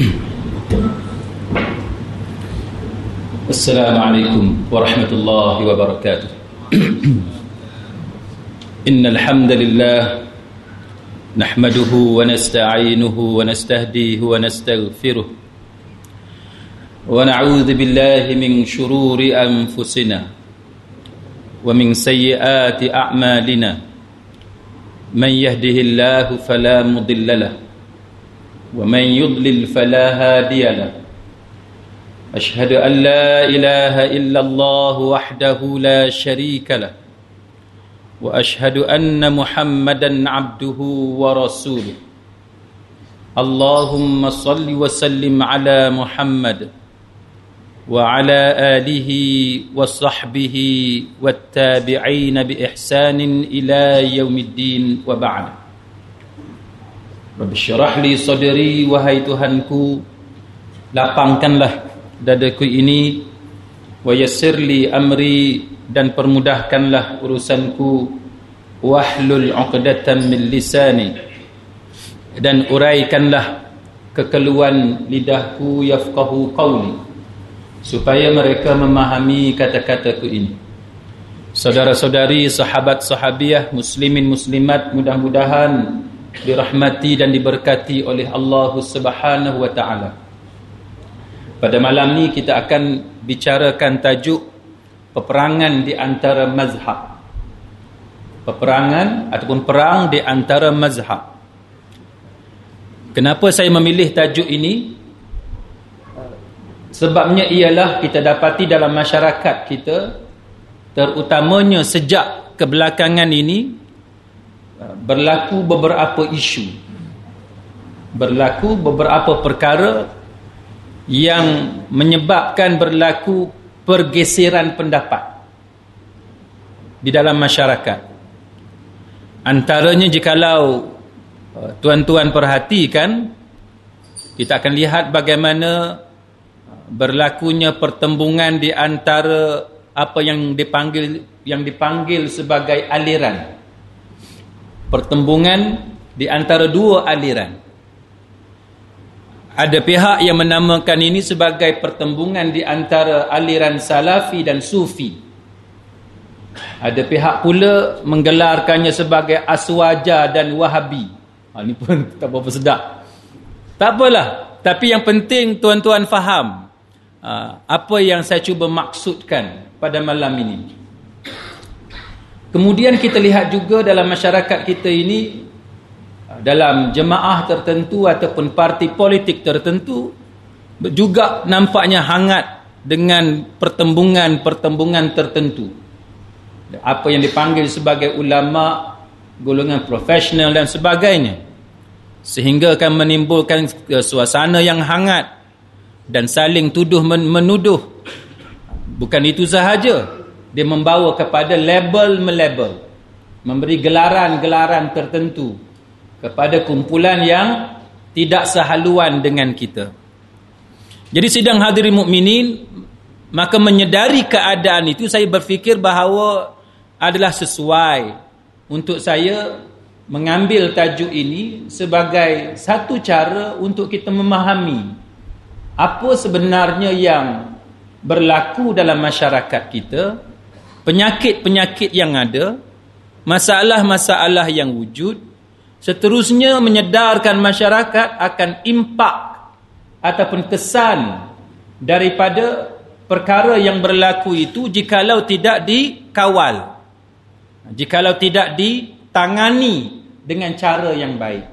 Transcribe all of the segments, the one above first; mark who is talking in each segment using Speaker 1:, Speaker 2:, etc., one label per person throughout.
Speaker 1: السلام عليكم ورحمة الله وبركاته. إن الحمد لله نحمده ونستعينه ونستهديه ونستغفره ونعوذ بالله من شرور أنفسنا ومن سيئات أعمالنا. من يهده الله فلا مضل له ومن يضلل فلا هادي له. أشهد أن لا إله إلا الله وحده لا شريك له. وأشهد أن محمدا عبده ورسوله. اللهم صل وسلم على محمد وعلى آله وصحبه والتابعين بإحسان إلى يوم الدين وبعد. Rabbi syarah li sadri wahai Tuhanku. Lapangkanlah dadaku ini wayassir li amri dan permudahkanlah urusanku. Wahlul 'uqdatam min lisani dan uraikanlah kekeluan lidahku yafqahu qawli supaya mereka memahami kata-kataku ini. Saudara-saudari sahabat sahabiah muslimin muslimat mudah-mudahan dirahmati dan diberkati oleh Allah Subhanahu wa taala pada malam ni kita akan bicarakan tajuk peperangan di antara mazhab. Peperangan ataupun perang di antara mazhab. Kenapa saya memilih tajuk ini? Sebabnya ialah kita dapati dalam masyarakat kita terutamanya sejak kebelakangan ini berlaku beberapa isu. Berlaku beberapa perkara yang menyebabkan berlaku pergeseran pendapat di dalam masyarakat. Antaranya jikalau uh, tuan-tuan perhatikan kita akan lihat bagaimana berlakunya pertembungan di antara apa yang dipanggil yang dipanggil sebagai aliran. Pertembungan di antara dua aliran. Ada pihak yang menamakan ini sebagai pertembungan di antara aliran salafi dan sufi. Ada pihak pula menggelarkannya sebagai aswaja dan wahabi. Ha, ini pun tak berapa sedap. Tak apalah. Tapi yang penting tuan-tuan faham uh, apa yang saya cuba maksudkan pada malam ini. Kemudian kita lihat juga dalam masyarakat kita ini dalam jemaah tertentu ataupun parti politik tertentu juga nampaknya hangat dengan pertembungan-pertembungan tertentu. Apa yang dipanggil sebagai ulama, golongan profesional dan sebagainya. Sehingga akan menimbulkan suasana yang hangat dan saling tuduh menuduh. Bukan itu sahaja. Dia membawa kepada label-melabel. Memberi gelaran-gelaran tertentu kepada kumpulan yang tidak sehaluan dengan kita. Jadi sidang hadirin mukminin maka menyedari keadaan itu saya berfikir bahawa adalah sesuai untuk saya mengambil tajuk ini sebagai satu cara untuk kita memahami apa sebenarnya yang berlaku dalam masyarakat kita, penyakit-penyakit yang ada, masalah-masalah yang wujud Seterusnya menyedarkan masyarakat akan impak ataupun kesan daripada perkara yang berlaku itu jikalau tidak dikawal. Jikalau tidak ditangani dengan cara yang baik.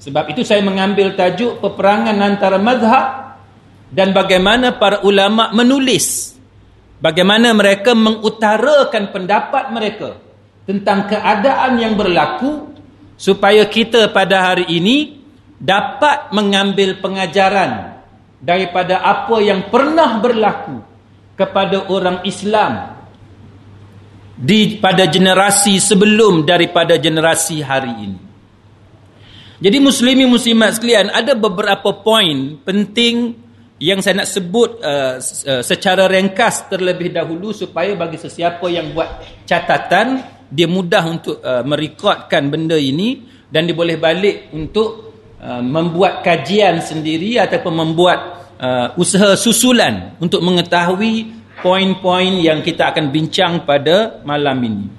Speaker 1: Sebab itu saya mengambil tajuk peperangan antara mazhab dan bagaimana para ulama menulis bagaimana mereka mengutarakan pendapat mereka tentang keadaan yang berlaku supaya kita pada hari ini dapat mengambil pengajaran daripada apa yang pernah berlaku kepada orang Islam di pada generasi sebelum daripada generasi hari ini. Jadi muslimi muslimat sekalian ada beberapa poin penting yang saya nak sebut uh, uh, secara ringkas terlebih dahulu supaya bagi sesiapa yang buat catatan dia mudah untuk uh, merekodkan benda ini dan dia boleh balik untuk uh, membuat kajian sendiri ataupun membuat uh, usaha susulan untuk mengetahui poin-poin yang kita akan bincang pada malam ini.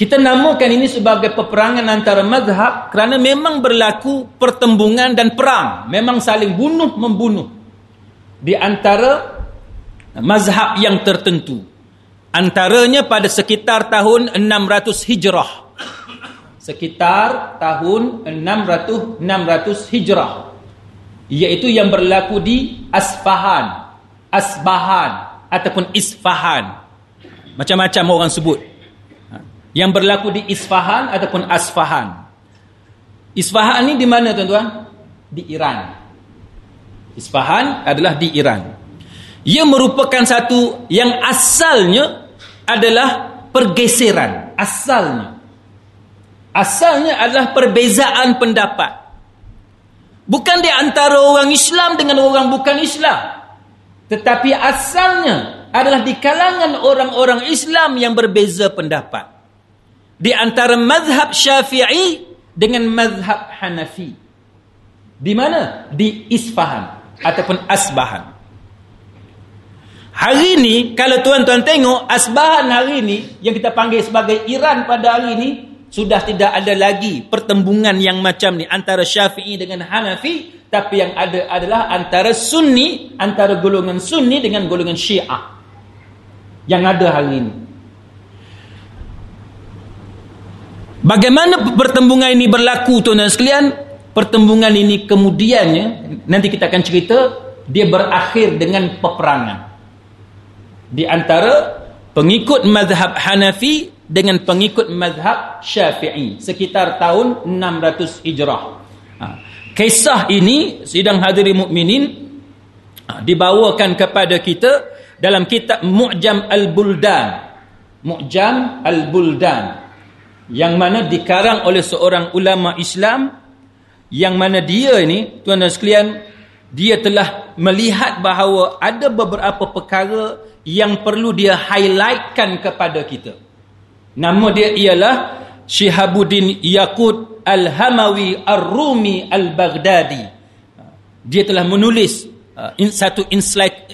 Speaker 1: Kita namakan ini sebagai peperangan antara mazhab kerana memang berlaku pertembungan dan perang. Memang saling bunuh membunuh. Di antara mazhab yang tertentu. Antaranya pada sekitar tahun 600 Hijrah. Sekitar tahun 600 600 Hijrah. Iaitu yang berlaku di Asfahan. Asbahan ataupun Isfahan. Macam-macam orang sebut yang berlaku di Isfahan ataupun Asfahan. Isfahan ini di mana tuan-tuan? Di Iran. Isfahan adalah di Iran. Ia merupakan satu yang asalnya adalah pergeseran. Asalnya. Asalnya adalah perbezaan pendapat. Bukan di antara orang Islam dengan orang bukan Islam. Tetapi asalnya adalah di kalangan orang-orang Islam yang berbeza pendapat di antara mazhab Syafi'i dengan mazhab Hanafi. Di mana? Di Isfahan ataupun Asbahan. Hari ini kalau tuan-tuan tengok Asbahan hari ini yang kita panggil sebagai Iran pada hari ini sudah tidak ada lagi pertembungan yang macam ni antara Syafi'i dengan Hanafi tapi yang ada adalah antara Sunni antara golongan Sunni dengan golongan Syiah yang ada hari ini Bagaimana pertembungan ini berlaku tuan-tuan sekalian? Pertembungan ini kemudiannya nanti kita akan cerita dia berakhir dengan peperangan. Di antara pengikut mazhab Hanafi dengan pengikut mazhab Syafi'i sekitar tahun 600 Hijrah. Ha. Kisah ini sidang hadirin mukminin ha, dibawakan kepada kita dalam kitab Mu'jam Al-Buldan. Mu'jam Al-Buldan yang mana dikarang oleh seorang ulama Islam yang mana dia ini tuan dan sekalian dia telah melihat bahawa ada beberapa perkara yang perlu dia highlightkan kepada kita. Nama dia ialah Syihabuddin Yaqut Al-Hamawi Ar-Rumi Al-Baghdadi. Dia telah menulis uh, satu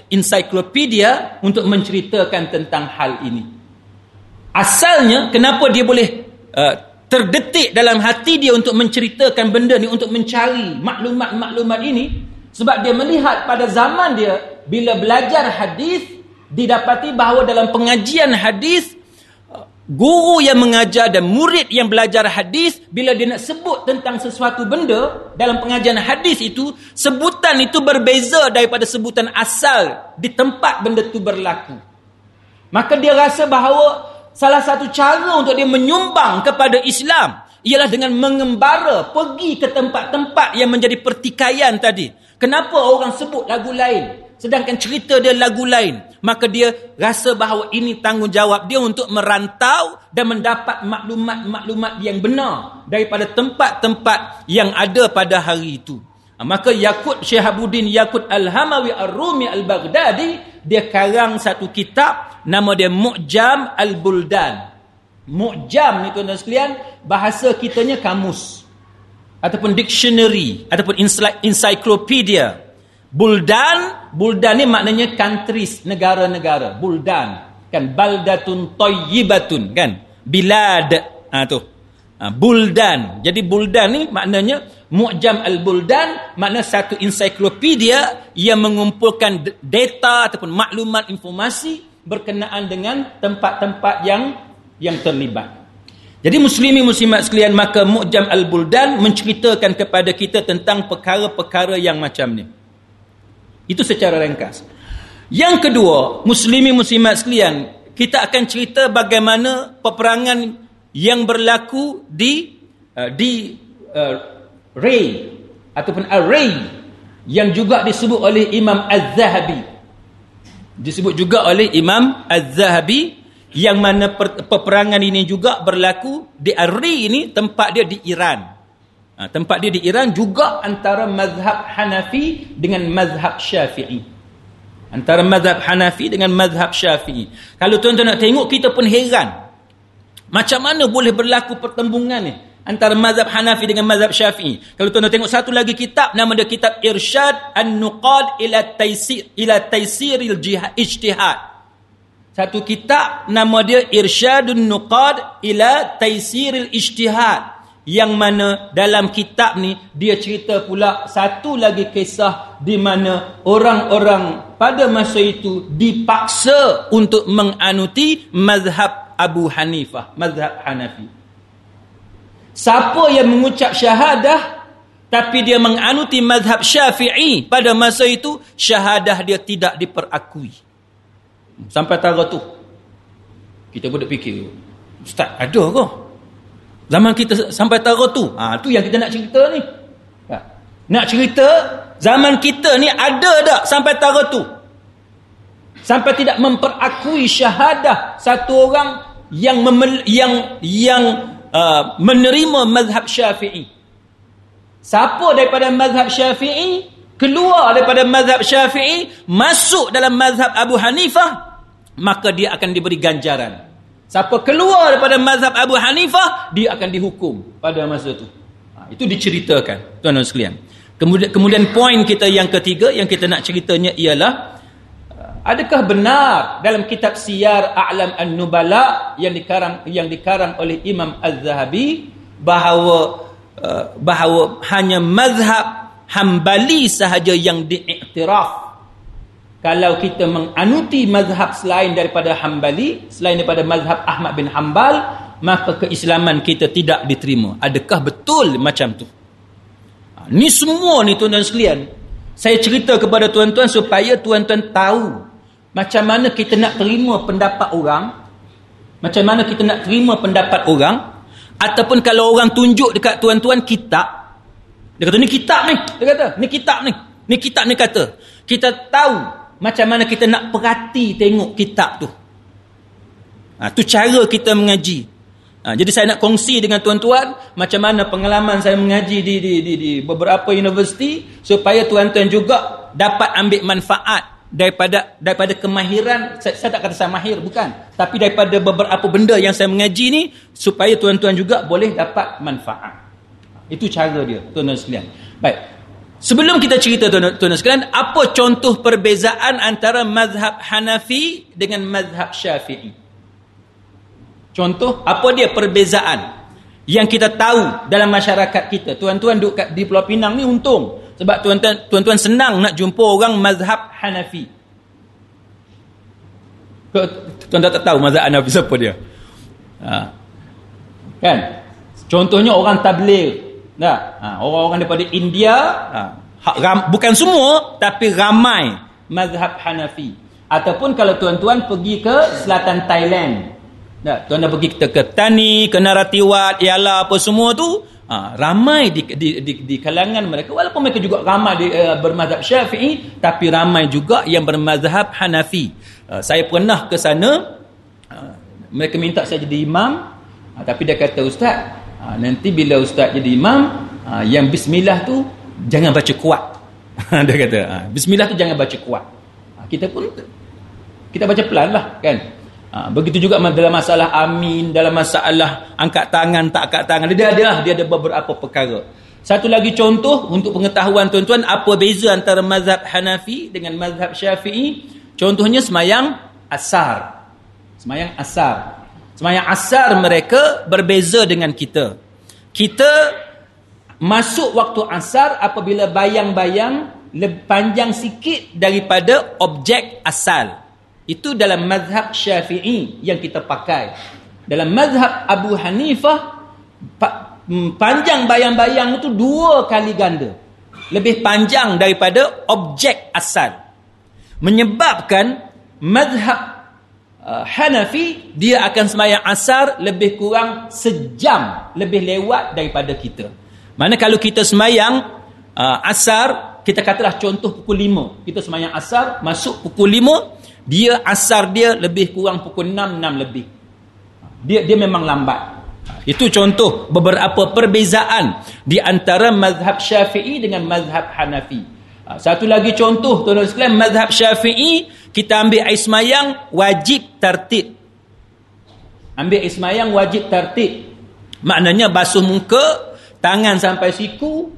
Speaker 1: ensiklopedia untuk menceritakan tentang hal ini. Asalnya kenapa dia boleh Uh, terdetik dalam hati dia untuk menceritakan benda ni untuk mencari maklumat-maklumat ini sebab dia melihat pada zaman dia bila belajar hadis didapati bahawa dalam pengajian hadis uh, guru yang mengajar dan murid yang belajar hadis bila dia nak sebut tentang sesuatu benda dalam pengajian hadis itu sebutan itu berbeza daripada sebutan asal di tempat benda itu berlaku. Maka dia rasa bahawa salah satu cara untuk dia menyumbang kepada Islam ialah dengan mengembara pergi ke tempat-tempat yang menjadi pertikaian tadi. Kenapa orang sebut lagu lain sedangkan cerita dia lagu lain? Maka dia rasa bahawa ini tanggungjawab dia untuk merantau dan mendapat maklumat-maklumat yang benar daripada tempat-tempat yang ada pada hari itu. Maka Yakut Syihabuddin Yakut Al-Hamawi Ar-Rumi Al-Baghdadi dia karang satu kitab nama dia Mu'jam Al-Buldan. Mu'jam ni tuan-tuan sekalian, bahasa kitanya kamus. Ataupun dictionary, ataupun encyclopedia. Buldan, Buldan ni maknanya countries, negara-negara. Buldan. Kan, baldatun toyibatun. Kan, bilad. Ha, tu. Ha, Buldan. Jadi Buldan ni maknanya Mu'jam Al-Buldan makna satu encyclopedia yang mengumpulkan data ataupun maklumat informasi berkenaan dengan tempat-tempat yang yang terlibat. Jadi muslimi muslimat sekalian maka Mu'jam Al-Buldan menceritakan kepada kita tentang perkara-perkara yang macam ni. Itu secara ringkas. Yang kedua, muslimi muslimat sekalian, kita akan cerita bagaimana peperangan yang berlaku di uh, di uh, Ray ataupun Array yang juga disebut oleh Imam Az-Zahabi disebut juga oleh Imam Az-Zahabi yang mana peperangan ini juga berlaku di Ari ini tempat dia di Iran. Ha, tempat dia di Iran juga antara mazhab Hanafi dengan mazhab Syafi'i. Antara mazhab Hanafi dengan mazhab Syafi'i. Kalau tuan-tuan nak tengok kita pun heran. Macam mana boleh berlaku pertembungan ni antara mazhab Hanafi dengan mazhab Syafi'i. Kalau tuan-tuan tengok satu lagi kitab nama dia kitab Irsyad An-Nuqad ila Taisir ila Taisiril Ijtihad. Satu kitab nama dia Irsyadun Nuqad ila Taisiril Ijtihad yang mana dalam kitab ni dia cerita pula satu lagi kisah di mana orang-orang pada masa itu dipaksa untuk menganuti mazhab Abu Hanifah, mazhab Hanafi. Siapa yang mengucap syahadah tapi dia menganuti mazhab Syafi'i pada masa itu syahadah dia tidak diperakui. Sampai tara tu. Kita pun fikir, ustaz ada ke? Zaman kita sampai taruh tu. Ha, tu yang kita nak cerita ni. Ha. Nak cerita zaman kita ni ada tak sampai taruh tu. Sampai tidak memperakui syahadah satu orang yang memel, yang yang uh, menerima mazhab syafi'i. Siapa daripada mazhab syafi'i keluar daripada mazhab syafi'i masuk dalam mazhab Abu Hanifah maka dia akan diberi ganjaran. Siapa keluar daripada mazhab Abu Hanifah, dia akan dihukum pada masa itu. Ha, itu diceritakan, tuan-tuan sekalian. Kemudian, kemudian poin kita yang ketiga, yang kita nak ceritanya ialah, adakah benar dalam kitab Siyar A'lam An-Nubala yang dikarang yang dikarang oleh Imam Az-Zahabi bahawa uh, bahawa hanya mazhab Hambali sahaja yang diiktiraf kalau kita menganuti mazhab selain daripada Hambali, selain daripada mazhab Ahmad bin Hambal, maka keislaman kita tidak diterima. Adakah betul macam tu? Ha, ni semua ni tuan-tuan sekalian. Saya cerita kepada tuan-tuan supaya tuan-tuan tahu macam mana kita nak terima pendapat orang, macam mana kita nak terima pendapat orang, ataupun kalau orang tunjuk dekat tuan-tuan kitab, dia kata ni kitab ni, dia kata ni kitab ni, ni kitab ni kata. Kita tahu macam mana kita nak perhati tengok kitab tu. Ha, tu cara kita mengaji. Ha, jadi saya nak kongsi dengan tuan-tuan macam mana pengalaman saya mengaji di, di, di, di beberapa universiti supaya tuan-tuan juga dapat ambil manfaat daripada daripada kemahiran saya, saya tak kata saya mahir bukan tapi daripada beberapa benda yang saya mengaji ni supaya tuan-tuan juga boleh dapat manfaat. Itu cara dia tuan-tuan sekalian. Baik. Sebelum kita cerita tuan-tuan sekalian, apa contoh perbezaan antara mazhab Hanafi dengan mazhab Syafi'i? Contoh, apa dia perbezaan yang kita tahu dalam masyarakat kita? Tuan-tuan duduk di Pulau Pinang ni untung. Sebab tuan-tuan senang nak jumpa orang mazhab Hanafi. Tuan-tuan tak tahu mazhab Hanafi siapa dia? Ha. Kan? Contohnya orang tabligh. Nah, ha, orang-orang daripada India, ha, ram, bukan semua tapi ramai mazhab Hanafi. Ataupun kalau tuan-tuan pergi ke selatan Thailand. Nah, tuan-tuan pergi ke Tani, ke Naratiwat, ialah apa semua tu, ha, ramai di, di, di, di kalangan mereka walaupun mereka juga ramai di, uh, bermazhab Syafi'i tapi ramai juga yang bermazhab Hanafi. Uh, saya pernah ke sana uh, mereka minta saya jadi imam uh, tapi dia kata ustaz Ha, nanti bila ustaz jadi imam, ha, yang bismillah tu jangan baca kuat. Dia kata, ha, bismillah tu jangan baca kuat. Ha, kita pun kita baca pelan lah kan. Ha, begitu juga dalam masalah amin, dalam masalah angkat tangan, tak angkat tangan. Dia ada dia ada beberapa perkara. Satu lagi contoh untuk pengetahuan tuan-tuan, apa beza antara mazhab Hanafi dengan mazhab Syafi'i? Contohnya semayang asar. Semayang asar. Semayang asar mereka berbeza dengan kita. Kita masuk waktu asar apabila bayang-bayang panjang sikit daripada objek asal. Itu dalam mazhab syafi'i yang kita pakai. Dalam mazhab Abu Hanifah, mm, panjang bayang-bayang itu dua kali ganda. Lebih panjang daripada objek asal. Menyebabkan mazhab uh, Hanafi dia akan semayang asar lebih kurang sejam lebih lewat daripada kita. Mana kalau kita semayang uh, asar kita katalah contoh pukul 5. Kita semayang asar masuk pukul 5 dia asar dia lebih kurang pukul 6 6 lebih. Dia dia memang lambat. Itu contoh beberapa perbezaan di antara mazhab Syafi'i dengan mazhab Hanafi. Uh, satu lagi contoh tuan-tuan sekalian mazhab Syafi'i kita ambil air semayang wajib tertib ambil air semayang wajib tertib Maknanya basuh muka, tangan sampai siku,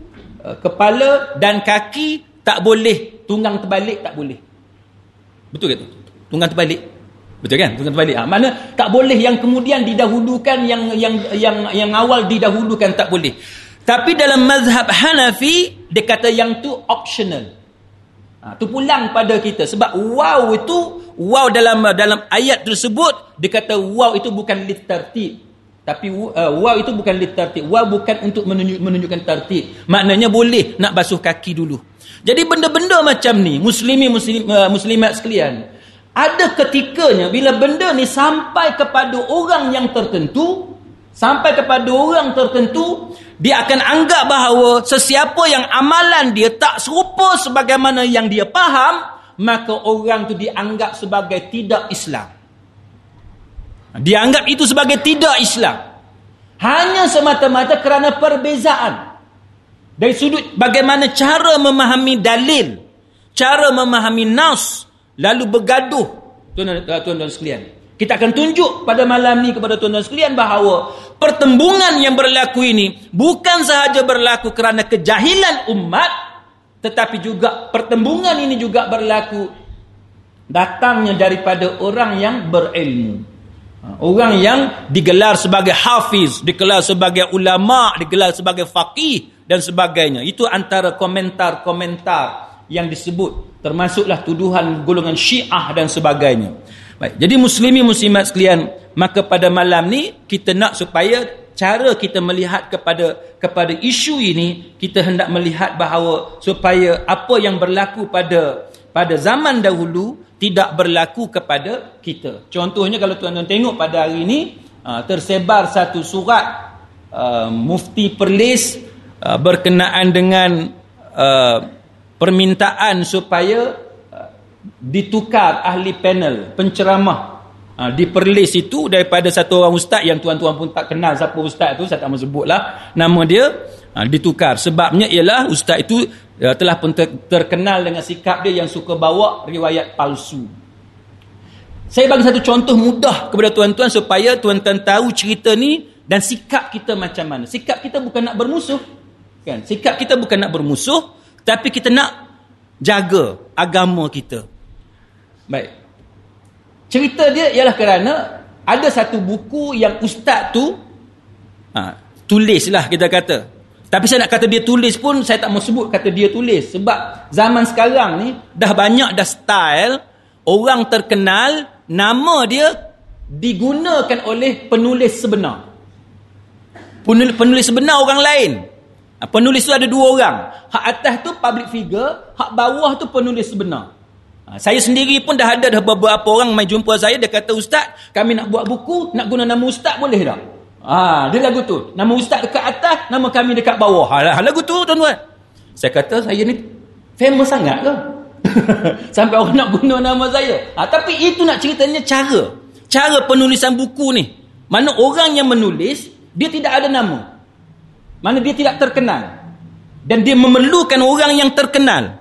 Speaker 1: uh, kepala dan kaki tak boleh tunggang terbalik tak boleh. Betul ke tu? Tunggang terbalik. Betul kan? Tunggang terbalik. Ha, mana tak boleh yang kemudian didahulukan yang yang yang yang awal didahulukan tak boleh. Tapi dalam mazhab Hanafi dia kata yang tu optional. Ha, tu pulang pada kita sebab wow itu wow dalam dalam ayat tersebut dia kata wow itu bukan litertib tapi uh, wow itu bukan litertib wow bukan untuk menunjuk, menunjukkan tertib maknanya boleh nak basuh kaki dulu jadi benda-benda macam ni muslimi muslim, uh, muslimat sekalian ada ketikanya bila benda ni sampai kepada orang yang tertentu, sampai kepada orang tertentu, dia akan anggap bahawa sesiapa yang amalan dia tak serupa sebagaimana yang dia faham, maka orang tu dianggap sebagai tidak Islam. Dia anggap itu sebagai tidak Islam. Hanya semata-mata kerana perbezaan. Dari sudut bagaimana cara memahami dalil, cara memahami nas, lalu bergaduh. Tuan-tuan sekalian. Kita akan tunjuk pada malam ni kepada tuan-tuan sekalian bahawa pertembungan yang berlaku ini bukan sahaja berlaku kerana kejahilan umat tetapi juga pertembungan ini juga berlaku datangnya daripada orang yang berilmu. Ha, orang yang digelar sebagai hafiz digelar sebagai ulama digelar sebagai faqih dan sebagainya. Itu antara komentar-komentar yang disebut termasuklah tuduhan golongan Syiah dan sebagainya. Baik, jadi muslimi muslimat sekalian, maka pada malam ni kita nak supaya cara kita melihat kepada kepada isu ini kita hendak melihat bahawa supaya apa yang berlaku pada pada zaman dahulu tidak berlaku kepada kita. Contohnya kalau tuan-tuan tengok pada hari ini ah, tersebar satu surat uh, mufti Perlis uh, berkenaan dengan uh, permintaan supaya uh, ditukar ahli panel penceramah. Uh, di perlis itu daripada satu orang ustaz yang tuan-tuan pun tak kenal siapa ustaz itu saya tak mahu sebutlah nama dia uh, ditukar. Sebabnya ialah ustaz itu telah pun terkenal dengan sikap dia yang suka bawa riwayat palsu. Saya bagi satu contoh mudah kepada tuan-tuan supaya tuan-tuan tahu cerita ni dan sikap kita macam mana. Sikap kita bukan nak bermusuh kan? Sikap kita bukan nak bermusuh tapi kita nak jaga agama kita. Baik. Cerita dia ialah kerana ada satu buku yang ustaz tu ha, tulislah kita kata. Tapi saya nak kata dia tulis pun saya tak mau sebut kata dia tulis sebab zaman sekarang ni dah banyak dah style orang terkenal nama dia digunakan oleh penulis sebenar. Penulis, penulis sebenar orang lain. Ha, penulis tu ada dua orang. Hak atas tu public figure, hak bawah tu penulis sebenar. Ha, saya sendiri pun dah ada dah beberapa orang mai jumpa saya dia kata ustaz, kami nak buat buku, nak guna nama ustaz boleh tak? Ha, dia lagu tu. Nama ustaz dekat atas, nama kami dekat bawah. Ha, lagu tu tuan-tuan. Saya kata saya ni famous sangat ke? Sampai orang nak guna nama saya. Ha, tapi itu nak ceritanya cara. Cara penulisan buku ni. Mana orang yang menulis, dia tidak ada nama. Mana dia tidak terkenal. Dan dia memerlukan orang yang terkenal.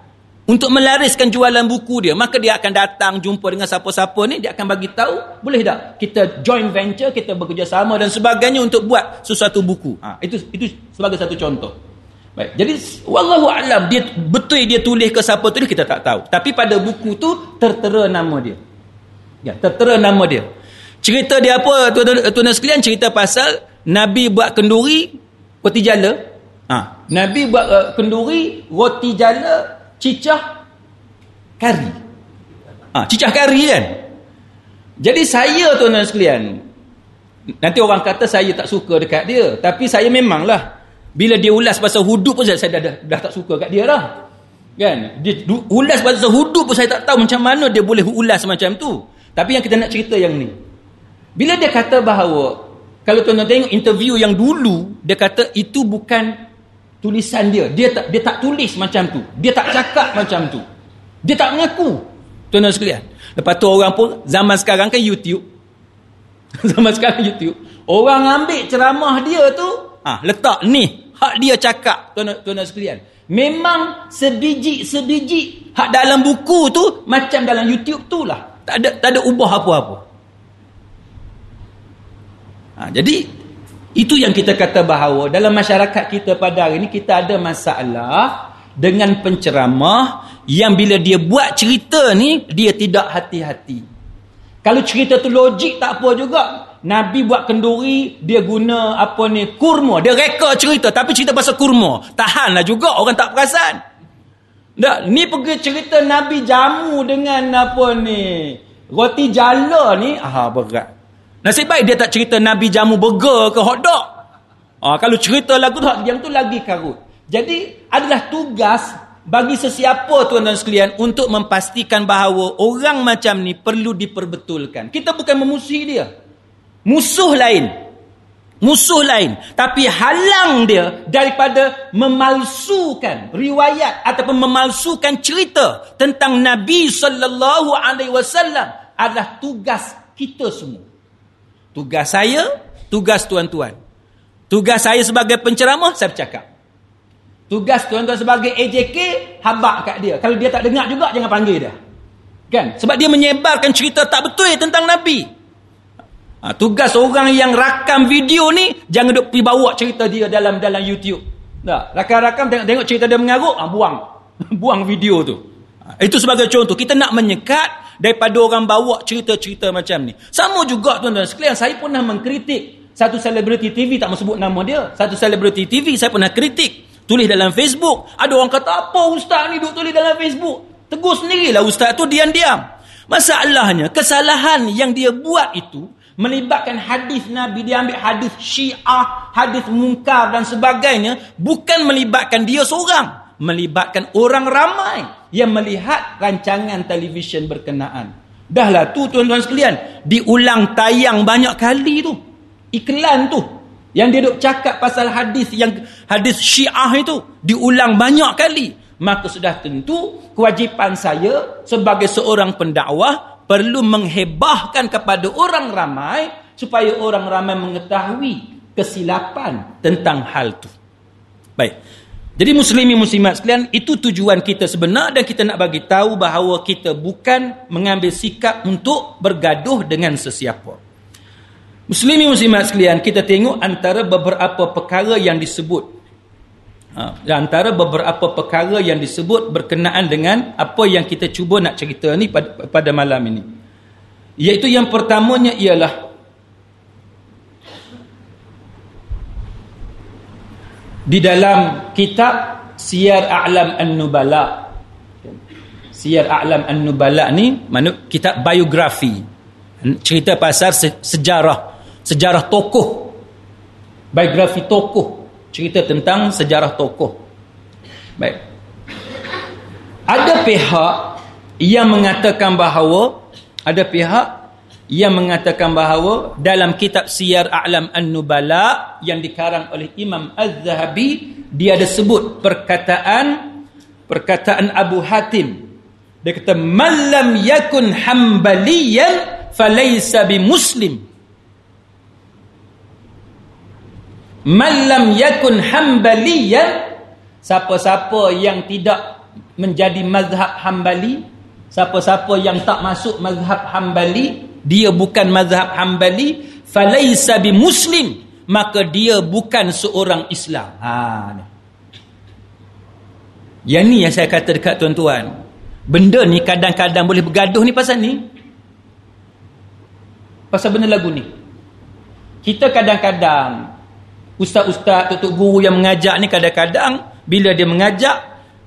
Speaker 1: Untuk melariskan jualan buku dia. Maka dia akan datang jumpa dengan siapa-siapa ni. Dia akan bagi tahu Boleh tak? Kita joint venture. Kita bekerjasama dan sebagainya. Untuk buat sesuatu buku. Ha, itu itu sebagai satu contoh. Baik. Jadi wallahu alam dia betul dia tulis ke siapa tu kita tak tahu. Tapi pada buku tu tertera nama dia. Ya, tertera nama dia. Cerita dia apa tuan-tuan sekalian cerita pasal Nabi buat kenduri roti jala. Ha. Nabi buat uh, kenduri roti jala cicah kari. Ha, cicah kari kan? Jadi saya tuan-tuan sekalian nanti orang kata saya tak suka dekat dia. Tapi saya memanglah bila dia ulas pasal hudu pun saya, dah, dah, dah tak suka kat dia lah kan? Dia ulas pasal hudu pun saya tak tahu macam mana dia boleh ulas macam tu. Tapi yang kita nak cerita yang ni. Bila dia kata bahawa kalau tuan-tuan tengok interview yang dulu, dia kata itu bukan tulisan dia. Dia tak dia tak tulis macam tu. Dia tak cakap macam tu. Dia tak mengaku. Tuan-tuan sekalian. Lepas tu orang pun zaman sekarang kan YouTube. zaman sekarang YouTube. Orang ambil ceramah dia tu, ah ha, letak ni, hak dia cakap tuan-tuan sekalian. Memang sebiji-sebiji hak dalam buku tu macam dalam YouTube tu lah. Tak ada tak ada ubah apa-apa. Ha, jadi Itu yang kita kata bahawa dalam masyarakat kita pada hari ini kita ada masalah dengan penceramah yang bila dia buat cerita ni dia tidak hati-hati. Kalau cerita tu logik tak apa juga. Nabi buat kenduri, dia guna apa ni kurma, dia reka cerita tapi cerita pasal kurma. Tahanlah juga orang tak perasan. Tak, ni pergi cerita Nabi jamu dengan apa ni roti jala ni, ah berat. Nasib baik dia tak cerita Nabi jamu burger ke hotdog. Ah, kalau cerita lagu tu, yang tu lagi karut. Jadi, adalah tugas bagi sesiapa tuan-tuan sekalian untuk memastikan bahawa orang macam ni perlu diperbetulkan. Kita bukan memusuhi dia. Musuh lain. Musuh lain. Tapi halang dia daripada memalsukan riwayat ataupun memalsukan cerita tentang Nabi wasallam adalah tugas kita semua. Tugas saya, tugas tuan-tuan. Tugas saya sebagai penceramah, saya bercakap. Tugas tuan-tuan sebagai AJK, habak kat dia. Kalau dia tak dengar juga, jangan panggil dia. Kan? Sebab dia menyebarkan cerita tak betul tentang Nabi. Ha, tugas orang yang rakam video ni, jangan duk pergi bawa cerita dia dalam dalam YouTube. Tak? Rakam-rakam tengok-tengok cerita dia mengaruk, ha, buang. buang video tu. Ha, itu sebagai contoh. Kita nak menyekat daripada orang bawa cerita-cerita macam ni. Sama juga tuan-tuan sekalian, saya pernah mengkritik satu selebriti TV, tak sebut nama dia. Satu selebriti TV, saya pernah kritik. Tulis dalam Facebook. Ada orang kata, apa ustaz ni duk tulis dalam Facebook? Tegur sendirilah ustaz tu diam-diam. Masalahnya, kesalahan yang dia buat itu, melibatkan hadis Nabi, dia ambil hadis syiah, hadis mungkar dan sebagainya, bukan melibatkan dia seorang. Melibatkan orang ramai yang melihat rancangan televisyen berkenaan. Dahlah tu tuan-tuan sekalian, diulang tayang banyak kali tu. Iklan tu yang dia duk cakap pasal hadis yang hadis Syiah itu diulang banyak kali. Maka sudah tentu kewajipan saya sebagai seorang pendakwah perlu menghebahkan kepada orang ramai supaya orang ramai mengetahui kesilapan tentang hal tu. Baik. Jadi muslimi muslimat sekalian, itu tujuan kita sebenar dan kita nak bagi tahu bahawa kita bukan mengambil sikap untuk bergaduh dengan sesiapa. Muslimi muslimat sekalian, kita tengok antara beberapa perkara yang disebut. Ha, antara beberapa perkara yang disebut berkenaan dengan apa yang kita cuba nak cerita ni pada, pada malam ini. Iaitu yang pertamanya ialah di dalam kitab Siyar A'lam An-Nubala. Siyar A'lam An-Nubala ni mana kitab biografi. Cerita pasal sejarah, sejarah tokoh. Biografi tokoh, cerita tentang sejarah tokoh. Baik. Ada pihak yang mengatakan bahawa ada pihak yang mengatakan bahawa dalam kitab Siyar A'lam An-Nubala yang dikarang oleh Imam Az-Zahabi dia ada sebut perkataan perkataan Abu Hatim. Dia kata man lam yakun hambaliyan falaysa bimuslim. Man lam yakun hambaliyan siapa-siapa yang tidak menjadi mazhab hambali siapa-siapa yang tak masuk mazhab hambali dia bukan mazhab Hambali falaisa bi muslim maka dia bukan seorang Islam. Ha ni. Yang ni yang saya kata dekat tuan-tuan. Benda ni kadang-kadang boleh bergaduh ni pasal ni. Pasal benda lagu ni. Kita kadang-kadang ustaz-ustaz tutup guru yang mengajak ni kadang-kadang bila dia mengajak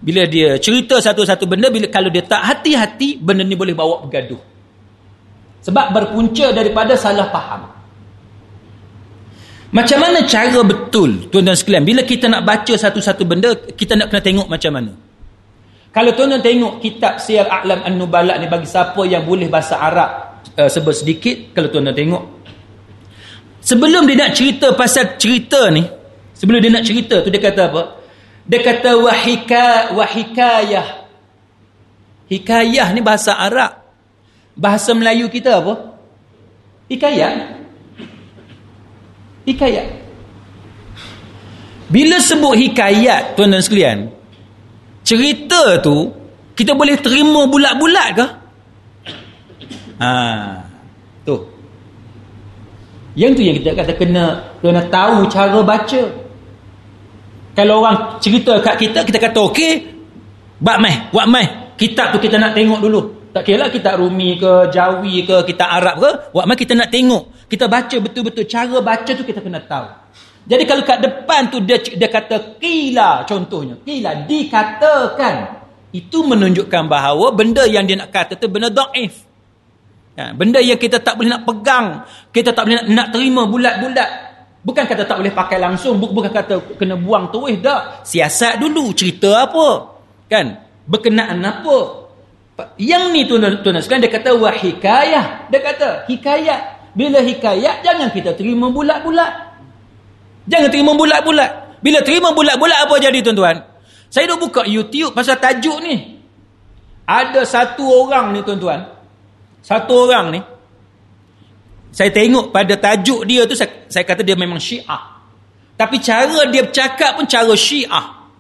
Speaker 1: bila dia cerita satu-satu benda bila kalau dia tak hati-hati benda ni boleh bawa bergaduh sebab berpunca daripada salah faham. Macam mana cara betul, tuan-tuan sekalian, bila kita nak baca satu-satu benda, kita nak kena tengok macam mana. Kalau tuan-tuan tengok kitab Siyar A'lam An-Nubala ni bagi siapa yang boleh bahasa Arab uh, sebut sedikit, kalau tuan-tuan tengok. Sebelum dia nak cerita pasal cerita ni, sebelum dia nak cerita tu dia kata apa? Dia kata wahika wahikayah. Hikayah ni bahasa Arab. Bahasa Melayu kita apa? Hikayat. Hikayat. Bila sebut hikayat, tuan dan sekalian, cerita tu, kita boleh terima bulat-bulat ke? Ha, tu. Yang tu yang kita kata kena kena tahu cara baca. Kalau orang cerita kat kita, kita kata okey. Buat mai, buat mai. Kitab tu kita nak tengok dulu. Tak kira lah kitab Rumi ke, Jawi ke, kitab Arab ke. Mai kita nak tengok. Kita baca betul-betul. Cara baca tu kita kena tahu. Jadi kalau kat depan tu dia dia kata kila contohnya. Kila dikatakan. Itu menunjukkan bahawa benda yang dia nak kata tu benda daif. Ya, benda yang kita tak boleh nak pegang, kita tak boleh nak, nak terima bulat-bulat. Bukan kata tak boleh pakai langsung, bukan kata kena buang terus dah. Siasat dulu, cerita apa? Kan? Berkenaan apa? Yang ni tuan-tuan sekalian dia kata wah hikayah. Dia kata hikayat. Bila hikayat jangan kita terima bulat-bulat. Jangan terima bulat-bulat. Bila terima bulat-bulat apa jadi tuan-tuan? Saya dah buka YouTube pasal tajuk ni. Ada satu orang ni tuan-tuan. Satu orang ni saya tengok pada tajuk dia tu saya, saya kata dia memang Syiah. Tapi cara dia bercakap pun cara Syiah.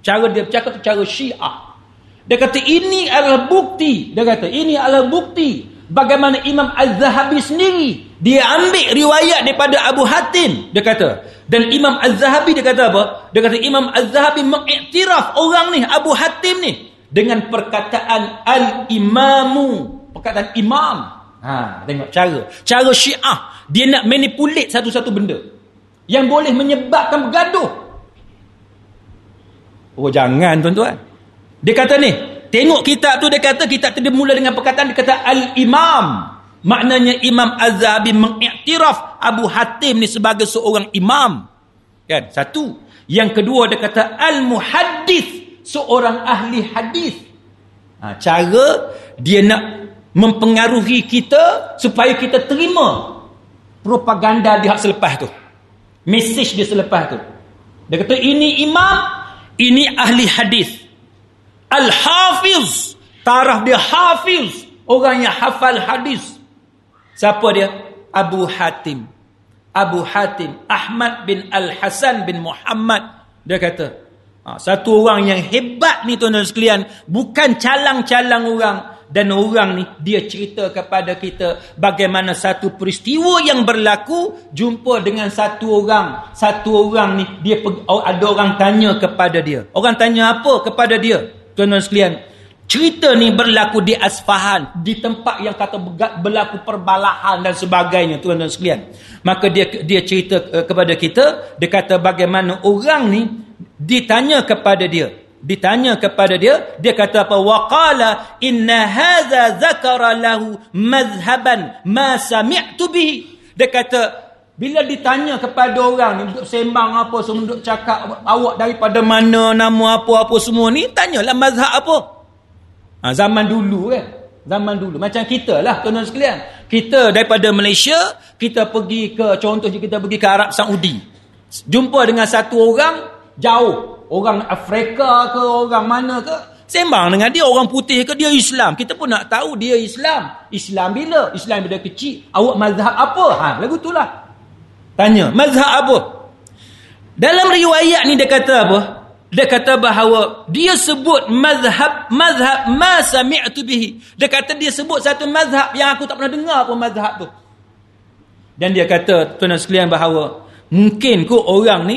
Speaker 1: Cara dia bercakap tu cara Syiah. Dia kata ini adalah bukti. Dia kata ini adalah bukti bagaimana Imam Az-Zahabi sendiri dia ambil riwayat daripada Abu Hatim. Dia kata dan Imam Az-Zahabi dia kata apa? Dia kata Imam Az-Zahabi mengiktiraf orang ni Abu Hatim ni dengan perkataan al-imamu perkataan imam. Ha, tengok cara. Cara Syiah dia nak manipulate satu-satu benda yang boleh menyebabkan bergaduh. Oh jangan tuan-tuan. Dia kata ni, tengok kitab tu dia kata kitab tu dia mula dengan perkataan dia kata al-imam. Maknanya Imam Az-Zahabi mengiktiraf Abu Hatim ni sebagai seorang imam. Kan? Satu. Yang kedua dia kata al-muhaddis, seorang ahli hadis. Ha, cara dia nak mempengaruhi kita supaya kita terima propaganda dia selepas tu. Mesej dia selepas tu. Dia kata ini imam, ini ahli hadis. Al-Hafiz, taraf dia hafiz, orang yang hafal hadis. Siapa dia? Abu Hatim. Abu Hatim. Ahmad bin Al-Hasan bin Muhammad. Dia kata ha, satu orang yang hebat ni tuan-tuan sekalian bukan calang-calang orang. Dan orang ni dia cerita kepada kita bagaimana satu peristiwa yang berlaku jumpa dengan satu orang. Satu orang ni dia ada orang tanya kepada dia. Orang tanya apa kepada dia tuan-tuan sekalian cerita ni berlaku di Asfahan di tempat yang kata berlaku perbalahan dan sebagainya tuan-tuan sekalian. Maka dia dia cerita uh, kepada kita dia kata bagaimana orang ni ditanya kepada dia. Ditanya kepada dia dia kata apa? Waqala inna hadza zakara lahu madhhaban ma sami'tu bihi. Dia kata bila ditanya kepada orang ni duduk sembang apa semua duduk cakap awak daripada mana nama apa-apa semua ni tanyalah mazhab apa. Ha, zaman dulu kan? Zaman dulu. Macam kita lah tuan-tuan sekalian. Kita daripada Malaysia kita pergi ke contohnya kita pergi ke Arab Saudi. Jumpa dengan satu orang jauh. Orang Afrika ke orang mana ke sembang dengan dia. Orang putih ke dia Islam. Kita pun nak tahu dia Islam. Islam bila? Islam bila kecil. Awak mazhab apa? Ha lagu itulah tanya mazhab apa dalam riwayat ni dia kata apa dia kata bahawa dia sebut mazhab mazhab ma sami'tu bihi dia kata dia sebut satu mazhab yang aku tak pernah dengar pun mazhab tu dan dia kata tuan-tuan sekalian bahawa mungkin ko orang ni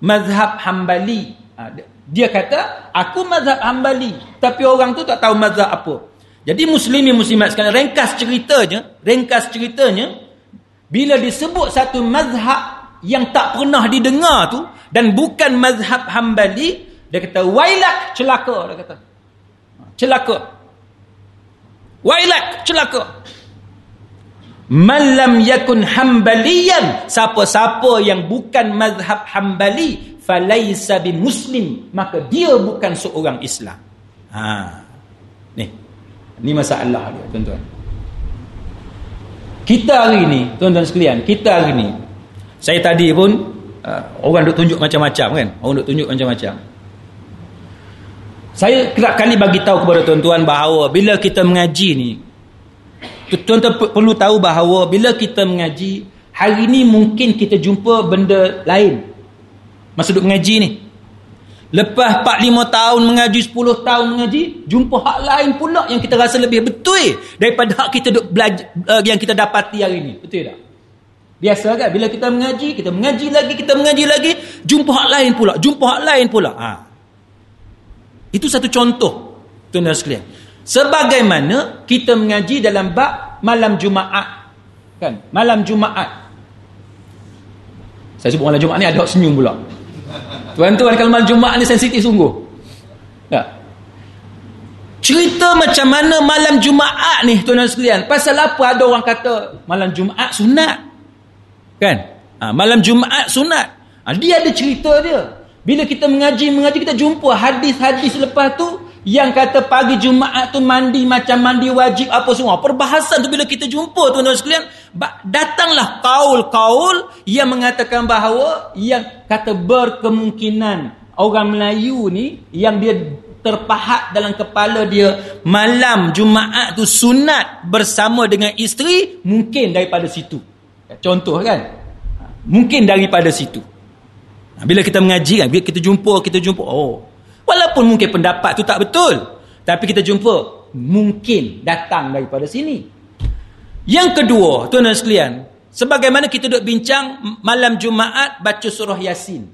Speaker 1: mazhab Hambali Ha, dia kata, aku mazhab hambali. Tapi orang tu tak tahu mazhab apa. Jadi muslimin muslimat sekalian, ringkas ceritanya, ringkas ceritanya, bila disebut satu mazhab yang tak pernah didengar tu, dan bukan mazhab hambali, dia kata, wailak celaka. Dia kata. Ha, celaka. Wailak celaka. Malam yakun hambaliyan. Siapa-siapa yang bukan mazhab hambali, falaisa bi muslim maka dia bukan seorang Islam. Ha. Ni. Ni masalah dia tuan-tuan. Kita hari ni, tuan-tuan sekalian, kita hari ni saya tadi pun uh, orang duk tunjuk macam-macam kan? Orang duk tunjuk macam-macam. Saya kerap kali bagi tahu kepada tuan-tuan bahawa bila kita mengaji ni tuan-tuan perlu tahu bahawa bila kita mengaji hari ni mungkin kita jumpa benda lain Masa duduk mengaji ni. Lepas 4-5 tahun mengaji, 10 tahun mengaji, jumpa hak lain pula yang kita rasa lebih betul daripada hak kita duk belajar, uh, yang kita dapati hari ni. Betul tak? Biasa kan bila kita mengaji, kita mengaji lagi, kita mengaji lagi, jumpa hak lain pula, jumpa hak lain pula. Ha. Itu satu contoh tuan-tuan sekalian. Sebagaimana kita mengaji dalam bab malam Jumaat. Kan? Malam Jumaat. Saya sebut malam Jumaat ni ada senyum pula. Tuan-tuan kalau malam Jumaat ni sensitif sungguh. Ya. Cerita macam mana malam Jumaat ni tuan-tuan sekalian. Pasal apa ada orang kata malam Jumaat sunat. Kan? Ha, malam Jumaat sunat. Ha, dia ada cerita dia. Bila kita mengaji, mengaji kita jumpa hadis-hadis lepas tu yang kata pagi Jumaat tu mandi macam mandi wajib apa semua. Perbahasan tu bila kita jumpa tuan-tuan sekalian, datanglah kaul-kaul yang mengatakan bahawa yang kata berkemungkinan orang Melayu ni yang dia terpahat dalam kepala dia malam Jumaat tu sunat bersama dengan isteri mungkin daripada situ. Contoh kan? Mungkin daripada situ. Bila kita mengaji kan, bila kita jumpa, kita jumpa, oh. Walaupun mungkin pendapat tu tak betul. Tapi kita jumpa, mungkin datang daripada sini. Yang kedua, tuan-tuan sekalian, sebagaimana kita duduk bincang malam Jumaat baca surah Yasin.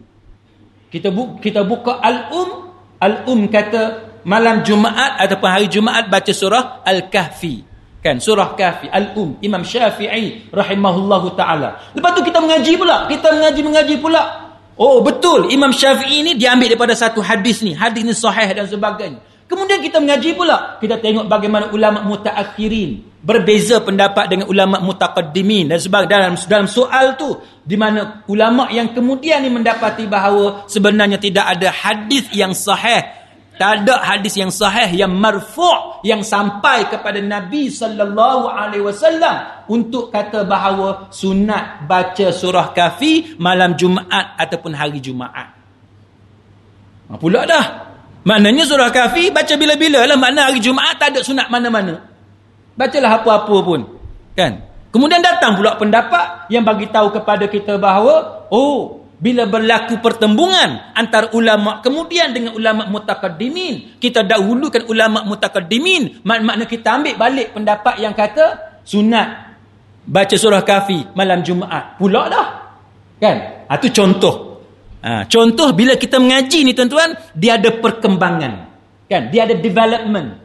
Speaker 1: Kita bu kita buka Al-Um, Al-Um kata malam Jumaat ataupun hari Jumaat baca surah Al-Kahfi kan surah kahfi al-um imam syafi'i rahimahullahu taala lepas tu kita mengaji pula kita mengaji mengaji pula oh betul. Imam syafi'i ni diambil daripada satu hadis ni. Hadis ni sahih dan sebagainya. Kemudian kita mengaji pula. Kita tengok bagaimana ulama mutaakhirin berbeza pendapat dengan ulama mutaqaddimin dan sebagainya. Dalam dalam soal tu di mana ulama yang kemudian ni mendapati bahawa sebenarnya tidak ada hadis yang sahih tak ada hadis yang sahih yang marfu' yang sampai kepada Nabi sallallahu alaihi wasallam untuk kata bahawa sunat baca surah Kafi malam Jumaat ataupun hari Jumaat. Ha pula dah. Maknanya surah Kafi baca bila-bila lah makna hari Jumaat tak ada sunat mana-mana. Bacalah apa-apa pun. Kan? Kemudian datang pula pendapat yang bagi tahu kepada kita bahawa oh bila berlaku pertembungan antara ulama kemudian dengan ulama mutakaddimin kita dahulukan ulama mutakaddimin mak makna kita ambil balik pendapat yang kata sunat. Baca surah kafi malam jumaat pula dah kan? Ha, contoh. Ha, contoh bila kita mengaji ni tuan-tuan dia ada perkembangan kan? Dia ada development.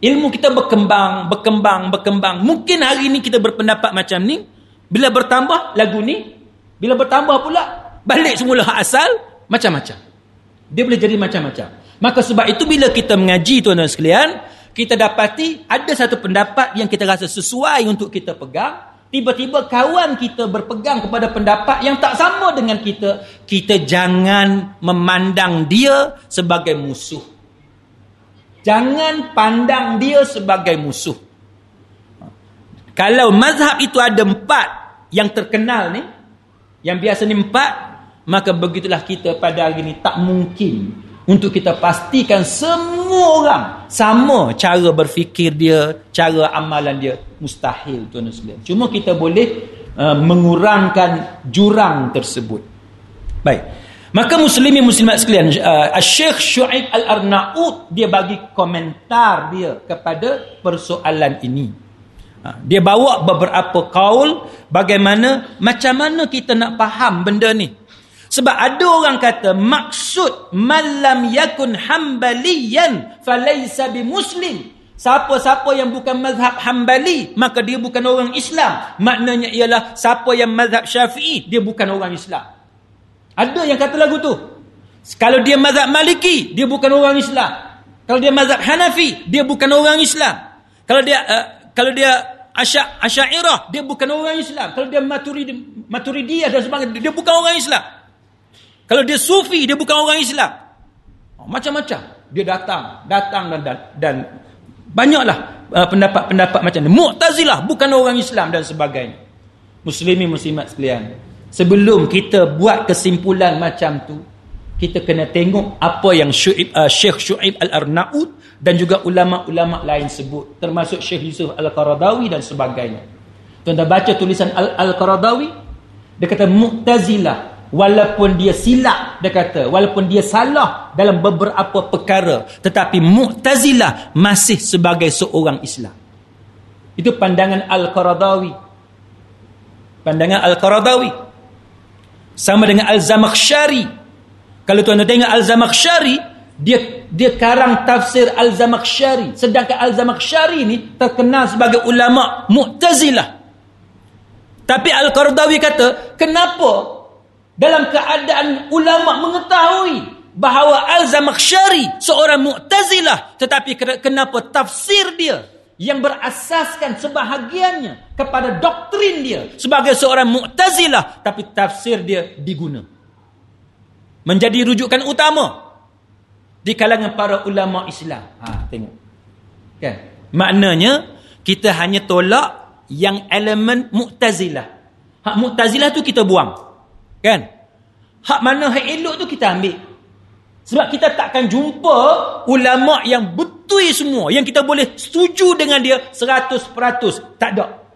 Speaker 1: Ilmu kita berkembang berkembang berkembang. Mungkin hari ni kita berpendapat macam ni. Bila bertambah lagu ni. Bila bertambah pula balik semula hak asal macam-macam. Dia boleh jadi macam-macam. Maka sebab itu bila kita mengaji tuan-tuan sekalian kita dapati ada satu pendapat yang kita rasa sesuai untuk kita pegang. Tiba-tiba kawan kita berpegang kepada pendapat yang tak sama dengan kita kita jangan memandang dia sebagai musuh. Jangan pandang dia sebagai musuh. Kalau mazhab itu ada empat yang terkenal ni yang biasa ni empat maka begitulah kita pada hari ini tak mungkin untuk kita pastikan semua orang sama cara berfikir dia, cara amalan dia mustahil tuan-tuan sekalian. Cuma kita boleh uh, mengurangkan jurang tersebut. Baik. Maka muslimin muslimat sekalian, uh, Syekh Syuaib Al-Arnaud dia bagi komentar dia kepada persoalan ini. Uh, dia bawa beberapa kaul bagaimana macam mana kita nak faham benda ni. Sebab ada orang kata maksud malam yakun hambaliyan falaysa bimuslim. Siapa-siapa yang bukan mazhab hambali maka dia bukan orang Islam. Maknanya ialah siapa yang mazhab syafi'i dia bukan orang Islam. Ada yang kata lagu tu. Kalau dia mazhab maliki dia bukan orang Islam. Kalau dia mazhab hanafi dia bukan orang Islam. Kalau dia uh, kalau dia asya asyairah dia bukan orang Islam. Kalau dia maturidi maturidiyah dan sebagainya dia bukan orang Islam. Kalau dia sufi, dia bukan orang Islam. Oh, macam-macam. Dia datang, datang dan dan, dan banyaklah uh, pendapat-pendapat uh, macam ni. Mu'tazilah bukan orang Islam dan sebagainya. Muslimin muslimat sekalian. Sebelum kita buat kesimpulan macam tu, kita kena tengok apa yang Syuib, uh, Syekh Syuib Al-Arnaud dan juga ulama-ulama lain sebut. Termasuk Syekh Yusuf Al-Qaradawi dan sebagainya. Tuan-tuan baca tulisan Al-Qaradawi, dia kata Mu'tazilah walaupun dia silap dia kata walaupun dia salah dalam beberapa perkara tetapi Mu'tazilah masih sebagai seorang Islam. Itu pandangan Al-Qaradawi. Pandangan Al-Qaradawi. Sama dengan Al-Zamakhsyari kalau tuan-tuan tengok Al-Zamakhsyari dia dia karang tafsir Al-Zamakhsyari sedangkan Al-Zamakhsyari ni terkenal sebagai ulama Mu'tazilah. Tapi Al-Qaradawi kata kenapa dalam keadaan ulama mengetahui bahawa Al-Zamakhsyari seorang Mu'tazilah tetapi kenapa tafsir dia yang berasaskan sebahagiannya kepada doktrin dia sebagai seorang mu'tazilah tapi tafsir dia diguna. Menjadi rujukan utama di kalangan para ulama Islam. Ha tengok. Kan? Maknanya kita hanya tolak yang elemen mu'tazilah. Hak mu'tazilah tu kita buang kan hak mana hak elok tu kita ambil sebab kita takkan jumpa ulama yang betul semua. Yang kita boleh setuju dengan dia 100%. Tak ada.